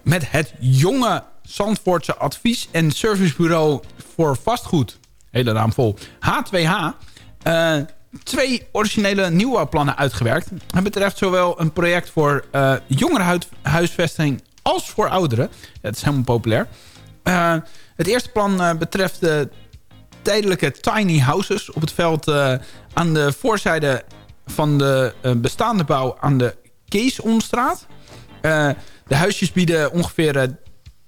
met het jonge Zandvoortse advies- en servicebureau voor vastgoed... hele naam vol, H2H... eh, twee originele nieuwe plannen uitgewerkt. Het betreft zowel een project voor eh jongerenhuisvesting als voor ouderen. Het is helemaal populair. Eh, het eerste plan betreft de tijdelijke tiny houses op het veld aan de voorzijde van de bestaande bouw aan de Keesomstraat. Eh, de huisjes bieden ongeveer,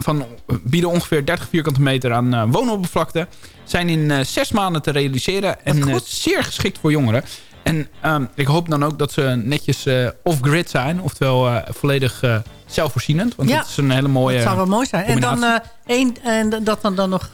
van, bieden ongeveer 30 vierkante meter aan eh, woonoppervlakte. Zijn in eh, zes maanden te realiseren en eh, zeer geschikt voor jongeren. En ehm, ik hoop dan ook dat ze netjes off-grid zijn. Oftewel volledig zelfvoorzienend. Want Ja, dat is een hele mooie Dat zou wel mooi zijn. En, dan, één, en dat dan, dan nog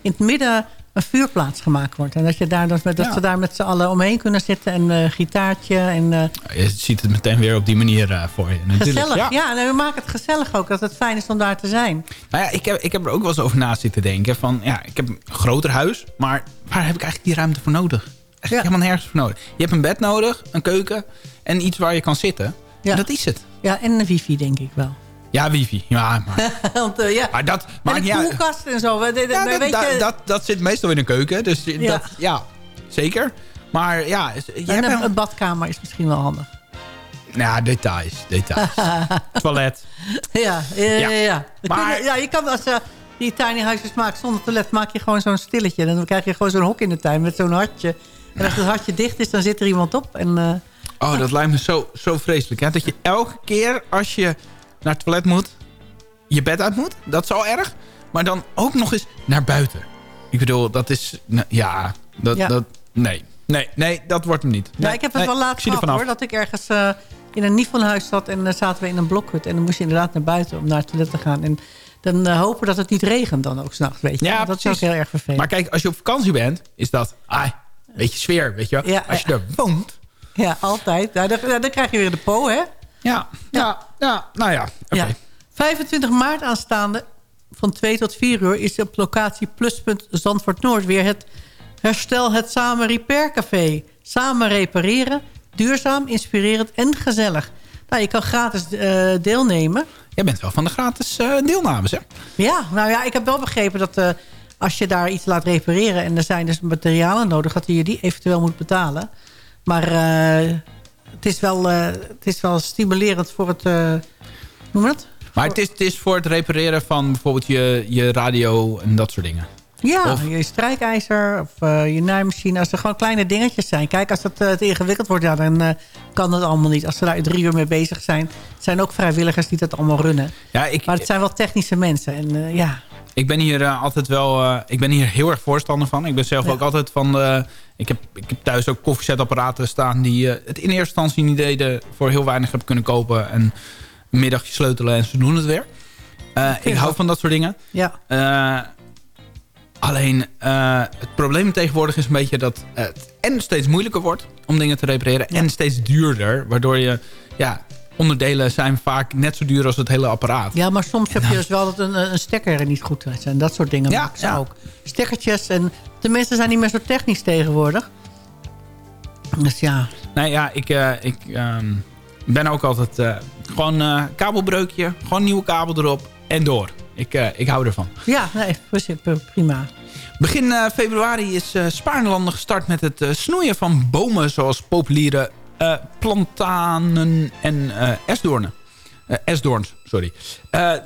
in het midden een vuurplaats gemaakt wordt. En dat, je daar, dat, we- dat Ja. ze daar met z'n allen omheen kunnen zitten. En een gitaartje. En, eh, Je ziet het meteen weer op die manier eh, voor je. Natuurlijk. gezellig. Ja, en we maken het gezellig ook. Dat het fijn is om daar te zijn. Nou ja, ik heb, ik heb er ook wel eens over na zitten denken. Van, ja, ik heb een groter huis, maar waar heb ik eigenlijk die ruimte voor nodig? Echt helemaal nergens voor nodig. Je hebt een bed nodig, een keuken en iets waar je kan zitten. Ja. En dat is het. Ja, en een wifi denk ik wel. Ja, wifi. Ja, maar, Want, eh, ja. maar dat maakt niet uit. koelkast en zo. De- de- Ja, dat, weet dat, je, dat, dat zit meestal in een keuken. Dus Ja. Dat, ja zeker. Maar ja, je en hebt een, badkamer is misschien wel handig. Nou, details. Details. Toilet. Ja, ja, ja. Maar- ja, je kan als je die tiny huisjes maakt zonder toilet, maak je gewoon zo'n stilletje. En dan krijg je gewoon zo'n hok in de tuin met zo'n hartje. En als het hartje dicht is, dan zit er iemand op. En, eh, Oh, dat lijkt me zo, zo vreselijk. Hè? Dat je elke keer als je naar het toilet moet, je bed uit moet. Dat is al erg. Maar dan ook nog eens naar buiten. Ik bedoel, dat is... nou, Ja, dat... Ja. dat nee. Nee, nee, dat wordt hem niet. ja, ik heb het nee, wel laat gehad hoor. Dat ik ergens eh, in een Niefenhuis zat en dan zaten we in een blokhut. En dan moest je inderdaad naar buiten om naar het toilet te gaan. En dan eh, hopen dat het niet regent dan ook s'nachts, weet je. Ja, dat is ook heel erg vervelend. Maar kijk, als je op vakantie bent, is dat... Ah, beetje sfeer, weet je wel. Ja, als je ja. er woont... Ja, altijd. Nou, dan, dan krijg je weer de po, hè? Ja, ja, ja, nou ja. Ja. 25 maart aanstaande van 2 tot 4 uur... is op locatie Pluspunt Zandvoort Noord weer het Herstel het Samen Repair Café. Samen repareren, duurzaam, inspirerend en gezellig. Nou, je kan gratis eh, deelnemen. Jij bent wel van de gratis eh, deelnames, hè? Ja, nou ja, ik heb wel begrepen dat eh, als je daar iets laat repareren... en er zijn dus materialen nodig, dat je die eventueel moet betalen. Maar het, is wel, eh, het is wel stimulerend voor het... eh, noem dat? Maar het is, het is voor het repareren van bijvoorbeeld je, je radio en dat soort dingen. Ja, Of- je strijkijzer of eh, je naaimachine. Als er gewoon kleine dingetjes zijn. Kijk, als te ingewikkeld wordt, ja, dan kan dat allemaal niet. Als ze daar drie uur mee bezig zijn. Het zijn ook vrijwilligers die dat allemaal runnen. Ja, ik, Maar het zijn wel technische mensen. En ja, Ik ben hier eh, altijd wel... eh, ik ben hier heel erg voorstander van. Ik ben zelf Ja. ook altijd van... de- ik, heb, ik heb thuis ook koffiezetapparaten staan... die eh, het in eerste instantie niet deden... voor heel weinig heb kunnen kopen. En een middagje sleutelen en ze doen het weer. Ik hou van dat soort dingen. ja. Alleen het probleem tegenwoordig is een beetje dat het en steeds moeilijker wordt om dingen te repareren. En steeds duurder. Waardoor je... Ja, onderdelen zijn vaak net zo duur als het hele apparaat. ja, maar soms heb je dus wel dat een, een stekker er niet goed uit zijn. Dat soort dingen Ja, maken ze ja. ook. Stekkertjes en de mensen zijn niet meer zo technisch tegenwoordig. Dus ja, Nee, ja, ik, eh, ik ehm, ben ook altijd eh, gewoon eh, kabelbreukje. Gewoon nieuwe kabel erop en door. Ik, ik hou ervan. Ja, nee, prima. Begin februari is Spaarnelanden gestart met het snoeien van bomen... zoals populiere eh, plantanen en eh, esdoornen. Eh, esdoorns, sorry.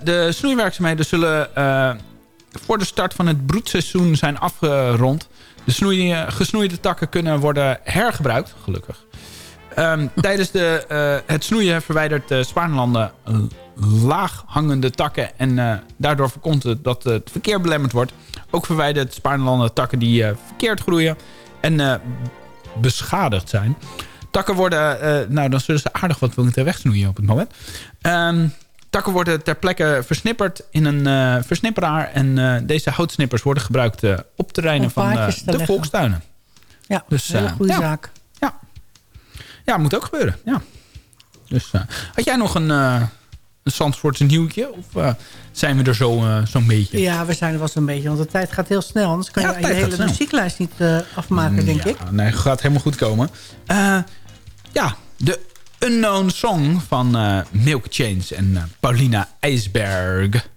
De snoeiwerkzaamheden zullen voor de start van het broedseizoen zijn afgerond. De snoeie, gesnoeide takken kunnen worden hergebruikt, gelukkig. Ehm, tijdens de, het snoeien verwijdert uh, eh, laaghangende takken... en daardoor voorkomt het dat het verkeer belemmerd wordt. Ook verwijdert Spaarnelanden takken die verkeerd groeien en beschadigd zijn. Takken worden, eh, nou dan zullen ze aardig wat willen wegsnoeien op het moment. Ehm, takken worden ter plekke versnipperd in een eh, versnipperaar. En eh, deze houtsnippers worden gebruikt op terreinen van de leggen. volkstuinen. Ja, Dus, hele goede ja. zaak. Ja, moet ook gebeuren. Ja. Dus, had jij nog een, eh een Zandvoortse nieuwtje? Of zijn we er zo, zo'n beetje? Ja, we zijn er wel zo'n beetje, want de tijd gaat heel snel. Anders kan Ja, je de hele muzieklijst niet afmaken, denk ik. Ja, nee, gaat helemaal goed komen. Ja, de Unknown Song van eh Milk Change en eh, Paulina IJsberg.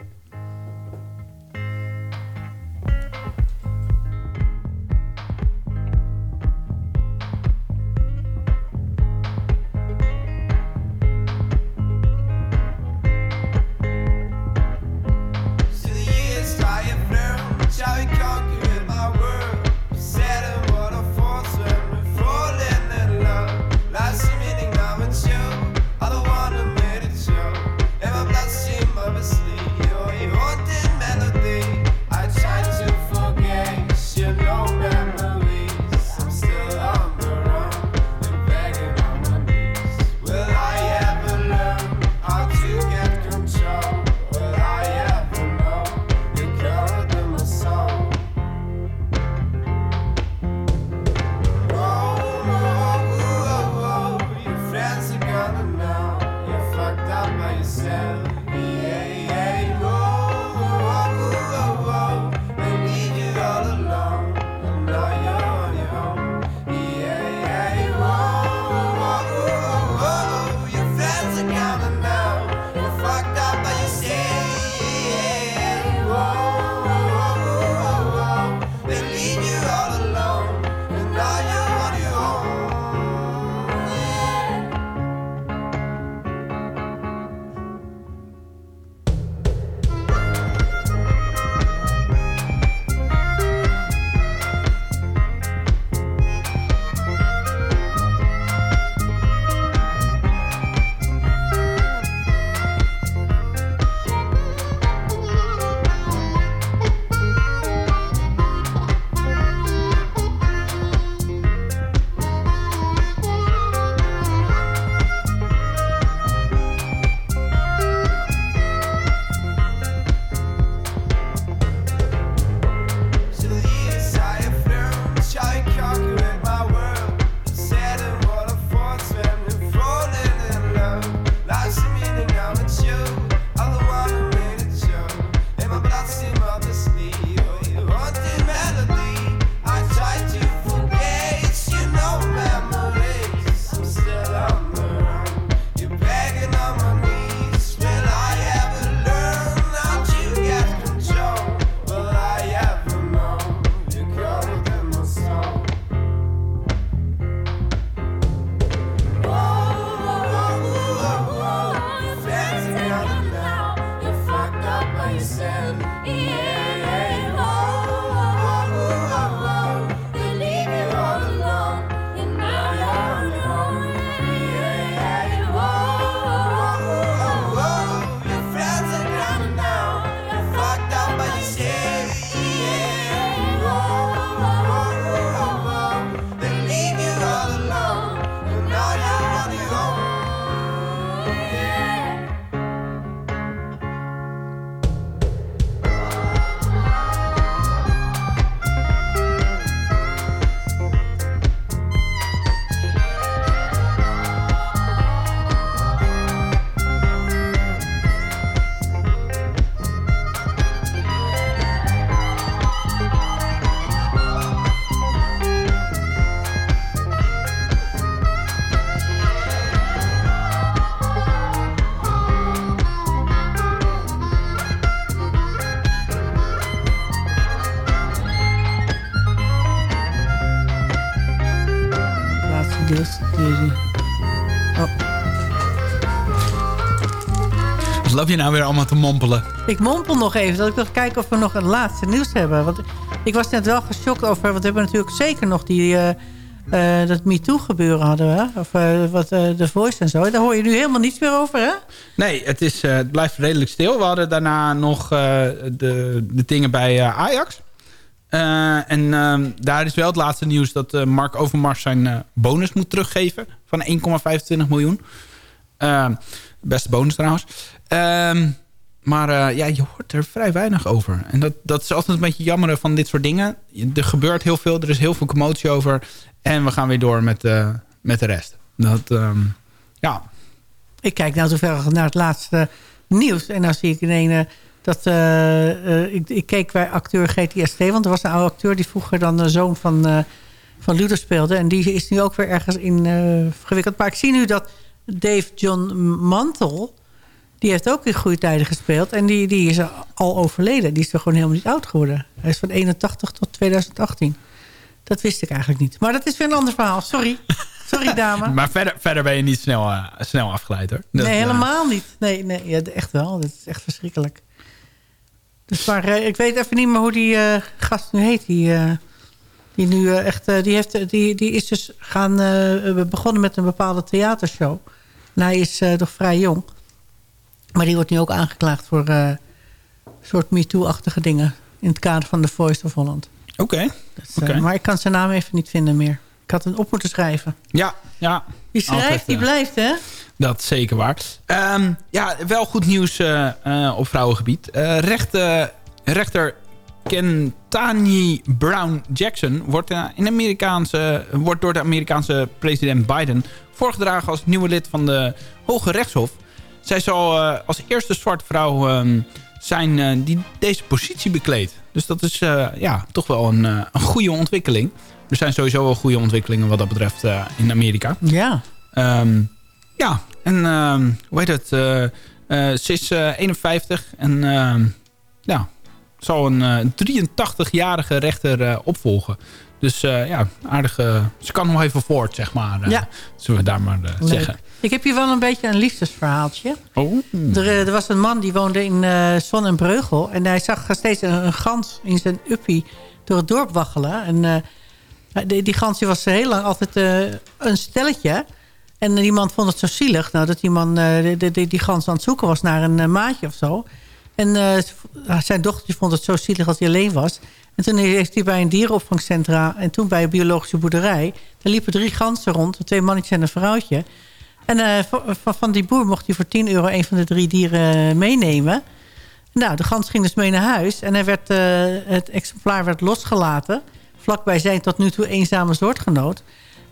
Je nou weer allemaal te mompelen? Ik mompel nog even, dat ik wil kijken of we nog een laatste nieuws hebben. Want ik was net wel geschokt over, want we hebben natuurlijk zeker nog die... eh eh, dat MeToo-gebeuren hadden we. Of eh, wat de Voice en zo. Daar hoor je nu helemaal niets meer over, hè? Nee, het, is, het blijft redelijk stil. We hadden daarna nog de, de dingen bij Ajax. En ehm, daar is wel het laatste nieuws dat Mark Overmars zijn bonus moet teruggeven. Van 1,25 miljoen. Beste bonus trouwens. Ehm, maar eh, ja, je hoort er vrij weinig over. En dat, dat is altijd een beetje jammer van dit soort dingen. Er gebeurt heel veel, er is heel veel commotie over. En we gaan weer door met, eh, met de rest. Dat, ehm, ja, Ik kijk nou toevallig naar het laatste nieuws. En dan zie ik eh, dat... eh, eh, ik, ik keek bij acteur GTST. Want er was een oude acteur die vroeger dan de zoon van, van speelde. En die is nu ook weer ergens in gewikkeld. Maar ik zie nu dat Dave John Mantle... Die heeft ook in goede tijden gespeeld. En die, die is al overleden. Die is er gewoon helemaal niet oud geworden. Hij is van 81 tot 2018. Dat wist ik eigenlijk niet. Maar dat is weer een ander verhaal. Sorry. Sorry, dame. maar verder, verder ben je niet snel, eh, snel afgeleid hoor. Dat, nee, eh, helemaal niet. Nee, nee ja, echt wel. Dat is echt verschrikkelijk. Dus maar eh, ik weet even niet meer hoe die gast nu heet. Die, die nu echt... die, heeft, die, die is dus gaan... begonnen met een bepaalde theatershow. En hij is nog vrij jong. Maar die wordt nu ook aangeklaagd voor... eh, soort MeToo-achtige dingen. In het kader van The Voice of Holland. Oké. Eh, Oké. maar ik kan zijn naam even niet vinden meer. Ik had het op moeten schrijven. Ja, ja. Die schrijft, Altijd, die eh, blijft, hè? Dat is zeker waar. Ehm, ja, wel goed nieuws op vrouwengebied. Rechter, rechter Kentani Brown Jackson wordt, in Amerikaanse, wordt door de Amerikaanse president Biden voorgedragen als nieuwe lid van de Hoge Rechtshof. Zij zal eh, als eerste zwarte vrouw ehm, zijn eh, die deze positie bekleedt. Dus dat is eh, ja, toch wel een, een goede ontwikkeling. Er zijn sowieso wel goede ontwikkelingen wat dat betreft in Amerika. Ja. Ehm, ja, en ehm, hoe heet het? ze is eh, 51 en ja, zal een eh, 83-jarige rechter opvolgen. Dus ja, aardige... Ze kan nog even voort, zeg maar. Ja. Zullen we daar maar zeggen. Ik heb hier wel een beetje een liefdesverhaaltje. Oh. Er, eh, er was een man die woonde in eh Zon en Breugel. En hij zag steeds een, een gans in zijn uppie door het dorp waggelen. En eh, die, die gans die was heel lang altijd een stelletje. En die man vond het zo zielig. Nou, dat die man die, die, die, gans aan het zoeken was naar een maatje of zo. En zijn dochtertje vond het zo zielig als hij alleen was. En toen heeft hij bij een dierenopvangcentra... en toen bij een biologische boerderij... daar liepen drie ganzen rond, twee mannetjes en een vrouwtje. En eh, van, die boer mocht hij voor 10 euro... een van de drie dieren meenemen. Nou, de gans ging dus mee naar huis. En hij werd, eh, het exemplaar werd losgelaten. Vlakbij zijn tot nu toe eenzame soortgenoot.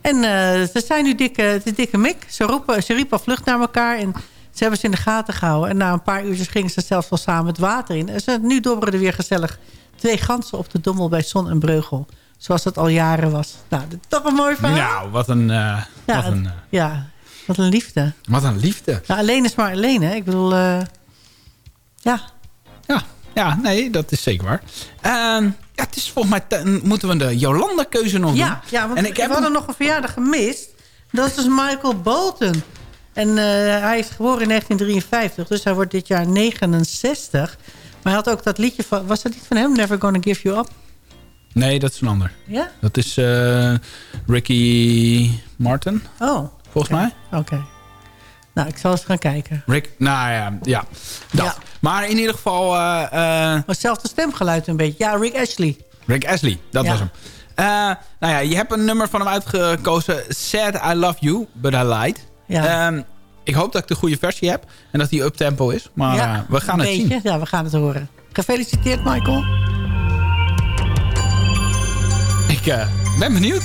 En eh, ze zijn nu dikke, de dikke mik. Ze, roepen, ze riepen al vlucht naar elkaar. En ze hebben ze in de gaten gehouden. En na een paar uurtjes gingen ze zelfs wel samen het water in. En ze, nu dobberen er weer gezellig twee ganzen op de dommel bij Zon en Breugel. Zoals het al jaren was. Nou, dat is toch een mooi verhaal. Nou, wat een, ja, wat, een, ja, wat een liefde. wat een liefde. Nou, alleen is maar alleen, hè. Ik bedoel, eh, ja. Ja, ja, nee, dat is zeker waar. Ehm, ja, het is volgens mij... te- moeten we de Jolanda-keuze nog doen? Ja, ja want en ik heb hadden nog een verjaardag gemist. Dat is dus Michael Bolton. En eh, hij is geboren in 1953, dus hij wordt dit jaar 69. Maar hij had ook dat liedje van... Was dat niet van hem? Never Gonna Give You Up? Nee, dat is een ander. Ja? Dat is eh, Ricky Martin, Oh, volgens mij. oké. Nou, ik zal eens gaan kijken. Rick, nou ja, ja. Dat. Ja. Maar in ieder geval, eh, eh, Hetzelfde stemgeluid een beetje. Ja, Rick Ashley. Rick Astley, dat Ja. was hem. Eh, nou ja, je hebt een nummer van hem uitgekozen. Said I Love You, But I Lied. Ja. Ehm, ik hoop dat ik de goede versie heb. En dat die up-tempo is. Maar ja, we gaan een het beetje. zien. Ja, we gaan het horen. Gefeliciteerd, Michael. Ik ben benieuwd.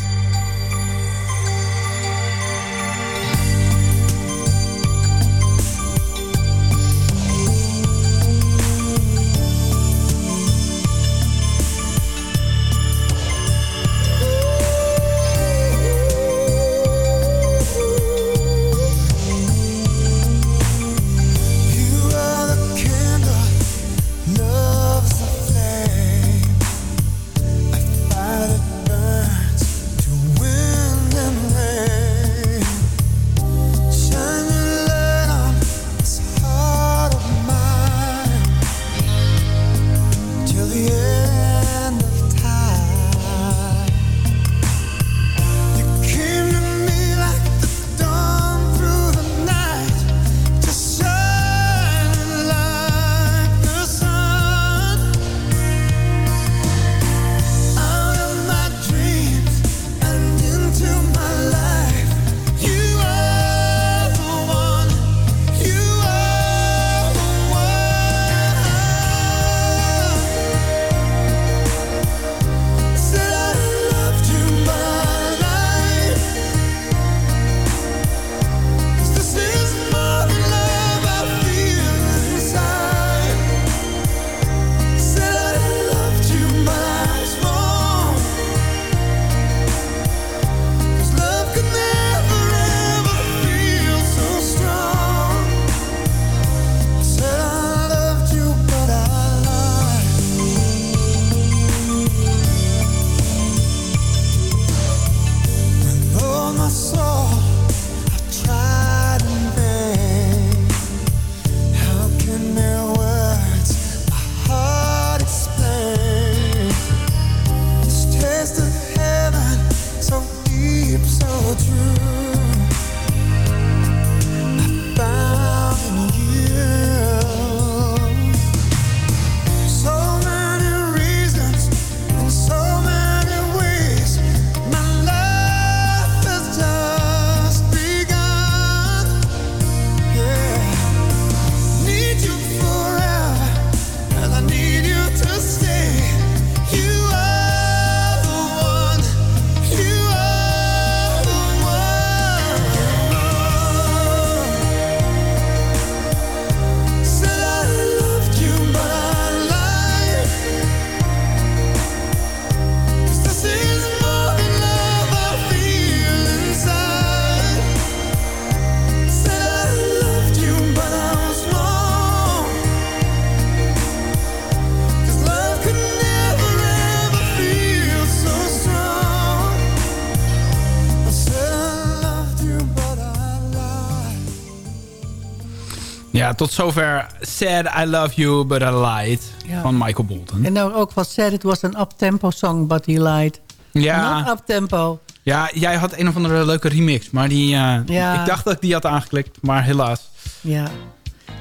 Tot zover Said I Love You But I Lied Ja. van Michael Bolton. En nou ook wat said, it was an up-tempo song, but he lied. Ja. Not up-tempo. Ja, jij had een of andere leuke remix, maar die, eh, Ja. ik dacht dat ik die had aangeklikt, maar helaas. Ja.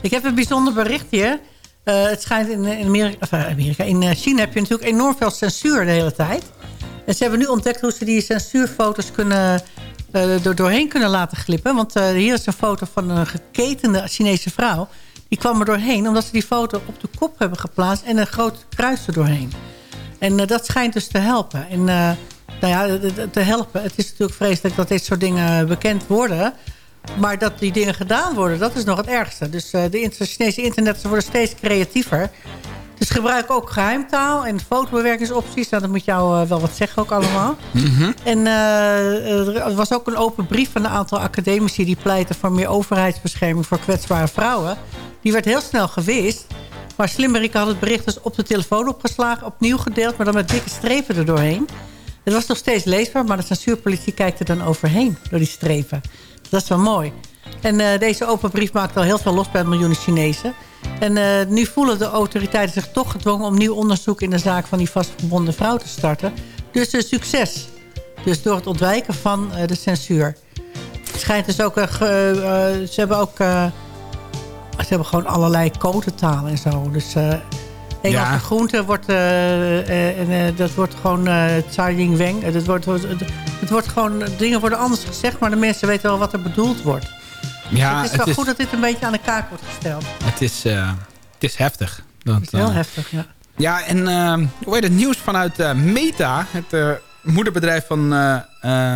Ik heb een bijzonder bericht hier. Eh, het schijnt in, in Amerika, of, eh, Amerika, in China heb je natuurlijk enorm veel censuur de hele tijd. En ze hebben nu ontdekt hoe ze die censuurfoto's kunnen, eh, er doorheen kunnen laten glippen. Want eh, hier is een foto van een geketende Chinese vrouw. Die kwam er doorheen omdat ze die foto op de kop hebben geplaatst... en een groot kruis er doorheen. En eh, dat schijnt dus te helpen. En nou ja, te helpen. Het is natuurlijk vreselijk dat dit soort dingen bekend worden... Maar dat die dingen gedaan worden, dat is nog het ergste. Dus de Chinese internet worden steeds creatiever. Dus gebruik ook geheimtaal en fotobewerkingsopties. Nou, dat moet jou eh, wel wat zeggen ook allemaal. En eh, er was ook een open brief van een aantal academici... die pleiten voor meer overheidsbescherming voor kwetsbare vrouwen. Die werd heel snel gewist. Maar Slimmerikke had het bericht dus op de telefoon opgeslagen... opnieuw gedeeld, maar dan met dikke strepen erdoorheen. Het was nog steeds leesbaar, maar de censuurpolitie kijkt er dan overheen... door die strepen. Dat is wel mooi. En eh, deze open brief maakt al heel veel los bij miljoenen Chinezen. En eh, nu voelen de autoriteiten zich toch gedwongen... om nieuw onderzoek in de zaak van die vastgebonden vrouw te starten. Dus eh, succes. Dus door het ontwijken van eh, de censuur. Het schijnt dus ook... eh, ze hebben ook... ze hebben gewoon allerlei codetalen en zo. Dus... Engelse Ja. groente wordt, en, dat wordt gewoon uh, Tsai. Eh, Het wordt, het, het wordt gewoon, dingen worden anders gezegd, maar de mensen weten wel wat er bedoeld wordt. Ja, het is wel goed dat dit een beetje aan de kaak wordt gesteld. Het is, eh, het is heftig. Dat, Het is heel eh, heftig, ja. Ja, en eh, hoe heet het nieuws vanuit eh, Meta, het moederbedrijf van, eh,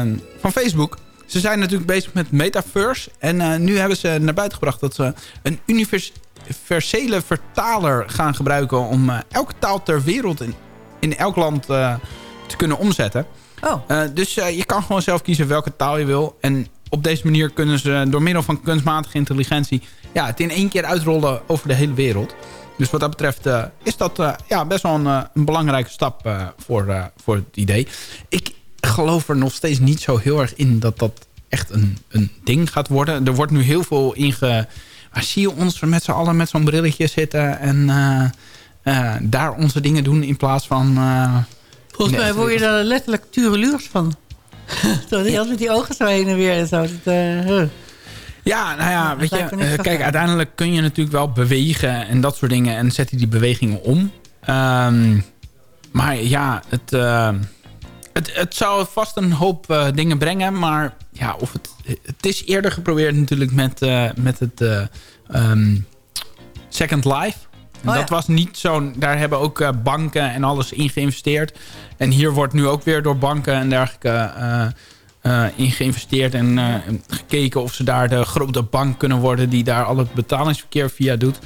eh, van Facebook. Ze zijn natuurlijk bezig met Metaverse. En nu hebben ze naar buiten gebracht dat ze een universele vertaler gaan gebruiken... om elke taal ter wereld in, in elk land te kunnen omzetten. Oh. Dus je kan gewoon zelf kiezen welke taal je wil. En op deze manier kunnen ze door middel van kunstmatige intelligentie... Ja, het in één keer uitrollen over de hele wereld. Dus wat dat betreft eh, is dat eh, ja, best wel een, eh, een belangrijke stap voor, voor het idee. Ik geloof er nog steeds niet zo heel erg in dat dat echt een, een ding gaat worden. Er wordt nu heel veel inge... Maar zie je ons met z'n allen met zo'n brilletje zitten... en daar onze dingen doen in plaats van... Volgens mij word je er letterlijk tureluurs van. Zo, die had met die ogen zo heen en weer en zo. Dat, eh. Ja, nou ja, weet je, eh, kijk, uiteindelijk kun je natuurlijk wel bewegen en dat soort dingen. En zet je die bewegingen om. Ehm, maar ja, het, eh, het, het zou vast een hoop dingen brengen. Maar ja, of het, het is eerder geprobeerd natuurlijk met, met het eh, ehm, Second Life. En Oh ja. dat was niet zo'n... Daar hebben ook eh, banken en alles in geïnvesteerd. En hier wordt nu ook weer door banken en dergelijke... eh, in geïnvesteerd en gekeken of ze daar de grote bank kunnen worden... die daar al het betalingsverkeer via doet.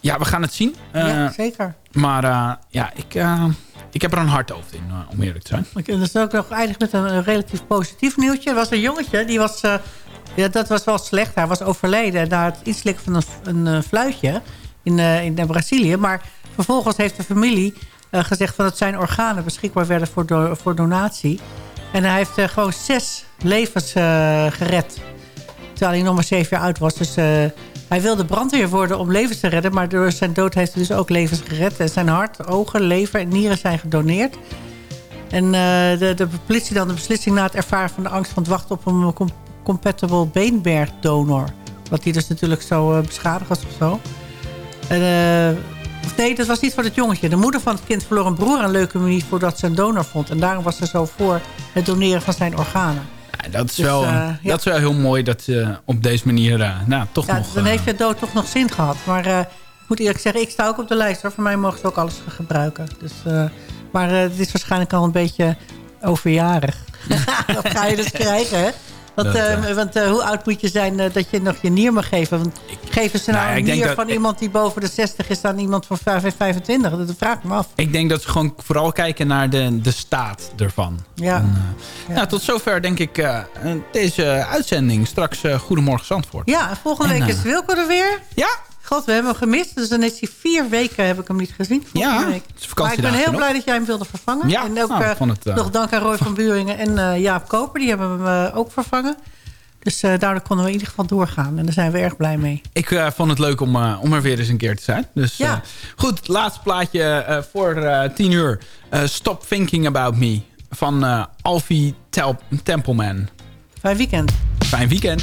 Ja, we gaan het zien. Ja, zeker. maar ja, ik, ik heb er een hart over in, om eerlijk te zijn. Dat is ook nog eindig met een, relatief positief nieuwtje. Er was een jongetje, die was... ja, dat was wel slecht. Hij was overleden na het inslikken van een, een fluitje in, eh, in Brazilië. Maar vervolgens heeft de familie eh, gezegd... van dat zijn organen beschikbaar werden voor, voor donatie. En hij heeft eh, gewoon zes levens gered. Terwijl hij nog maar zeven jaar oud was. Dus hij wilde brandweer worden om levens te redden. Maar door zijn dood heeft hij dus ook levens gered. En zijn hart, ogen, lever en nieren zijn gedoneerd. En de, de politie dan de beslissing na het ervaren van de angst van het wachten op een com- compatible beenmergdonor. Wat hij dus natuurlijk zo eh, beschadigd was of zo. En, eh, nee, dat was niet voor het jongetje. De moeder van het kind verloor een broer aan leukemie voordat ze een donor vond. En daarom was ze zo voor het doneren van zijn organen. Ja, dat, is Dus, wel, eh, dat is wel heel mooi dat je op deze manier eh, nou, toch Ja, nog... dan eh, heeft je dood toch nog zin gehad. Maar eh, ik moet eerlijk zeggen, ik sta ook op de lijst. Hoor. Voor mij mogen ze ook alles gebruiken. Dus, eh, maar eh, het is waarschijnlijk al een beetje overjarig. dat ga je dus krijgen, hè? Dat, eh, eh, want eh, hoe oud moet je zijn dat je nog je nier mag geven? Want geven ze nou, Nou een nier dat- van iemand die boven de 60 is... dan iemand van 25? Dat vraag ik me af. Ik denk dat ze gewoon vooral kijken naar de, de staat ervan. Ja. En, Nou, tot zover denk ik deze uitzending. Straks Goedemorgen Zandvoort. Ja, en volgende En, week is Wilco er weer. Ja. God, we hebben hem gemist. Dus dan is hij vier weken, heb ik hem niet gezien. Ja, week. Maar ik ben heel blij dat jij hem wilde vervangen. Ja, en ook nou, eh, het, eh, nog dank aan Roy van Buringen en eh, Jaap Koper. Die hebben hem ook vervangen. Dus daardoor konden we in ieder geval doorgaan. En daar zijn we erg blij mee. Ik vond het leuk om, om er weer eens een keer te zijn. Dus Ja. goed, laatste plaatje voor tien uur. Stop Thinking About Me van Alfie Tel- Templeman. Fijn weekend. Fijn weekend.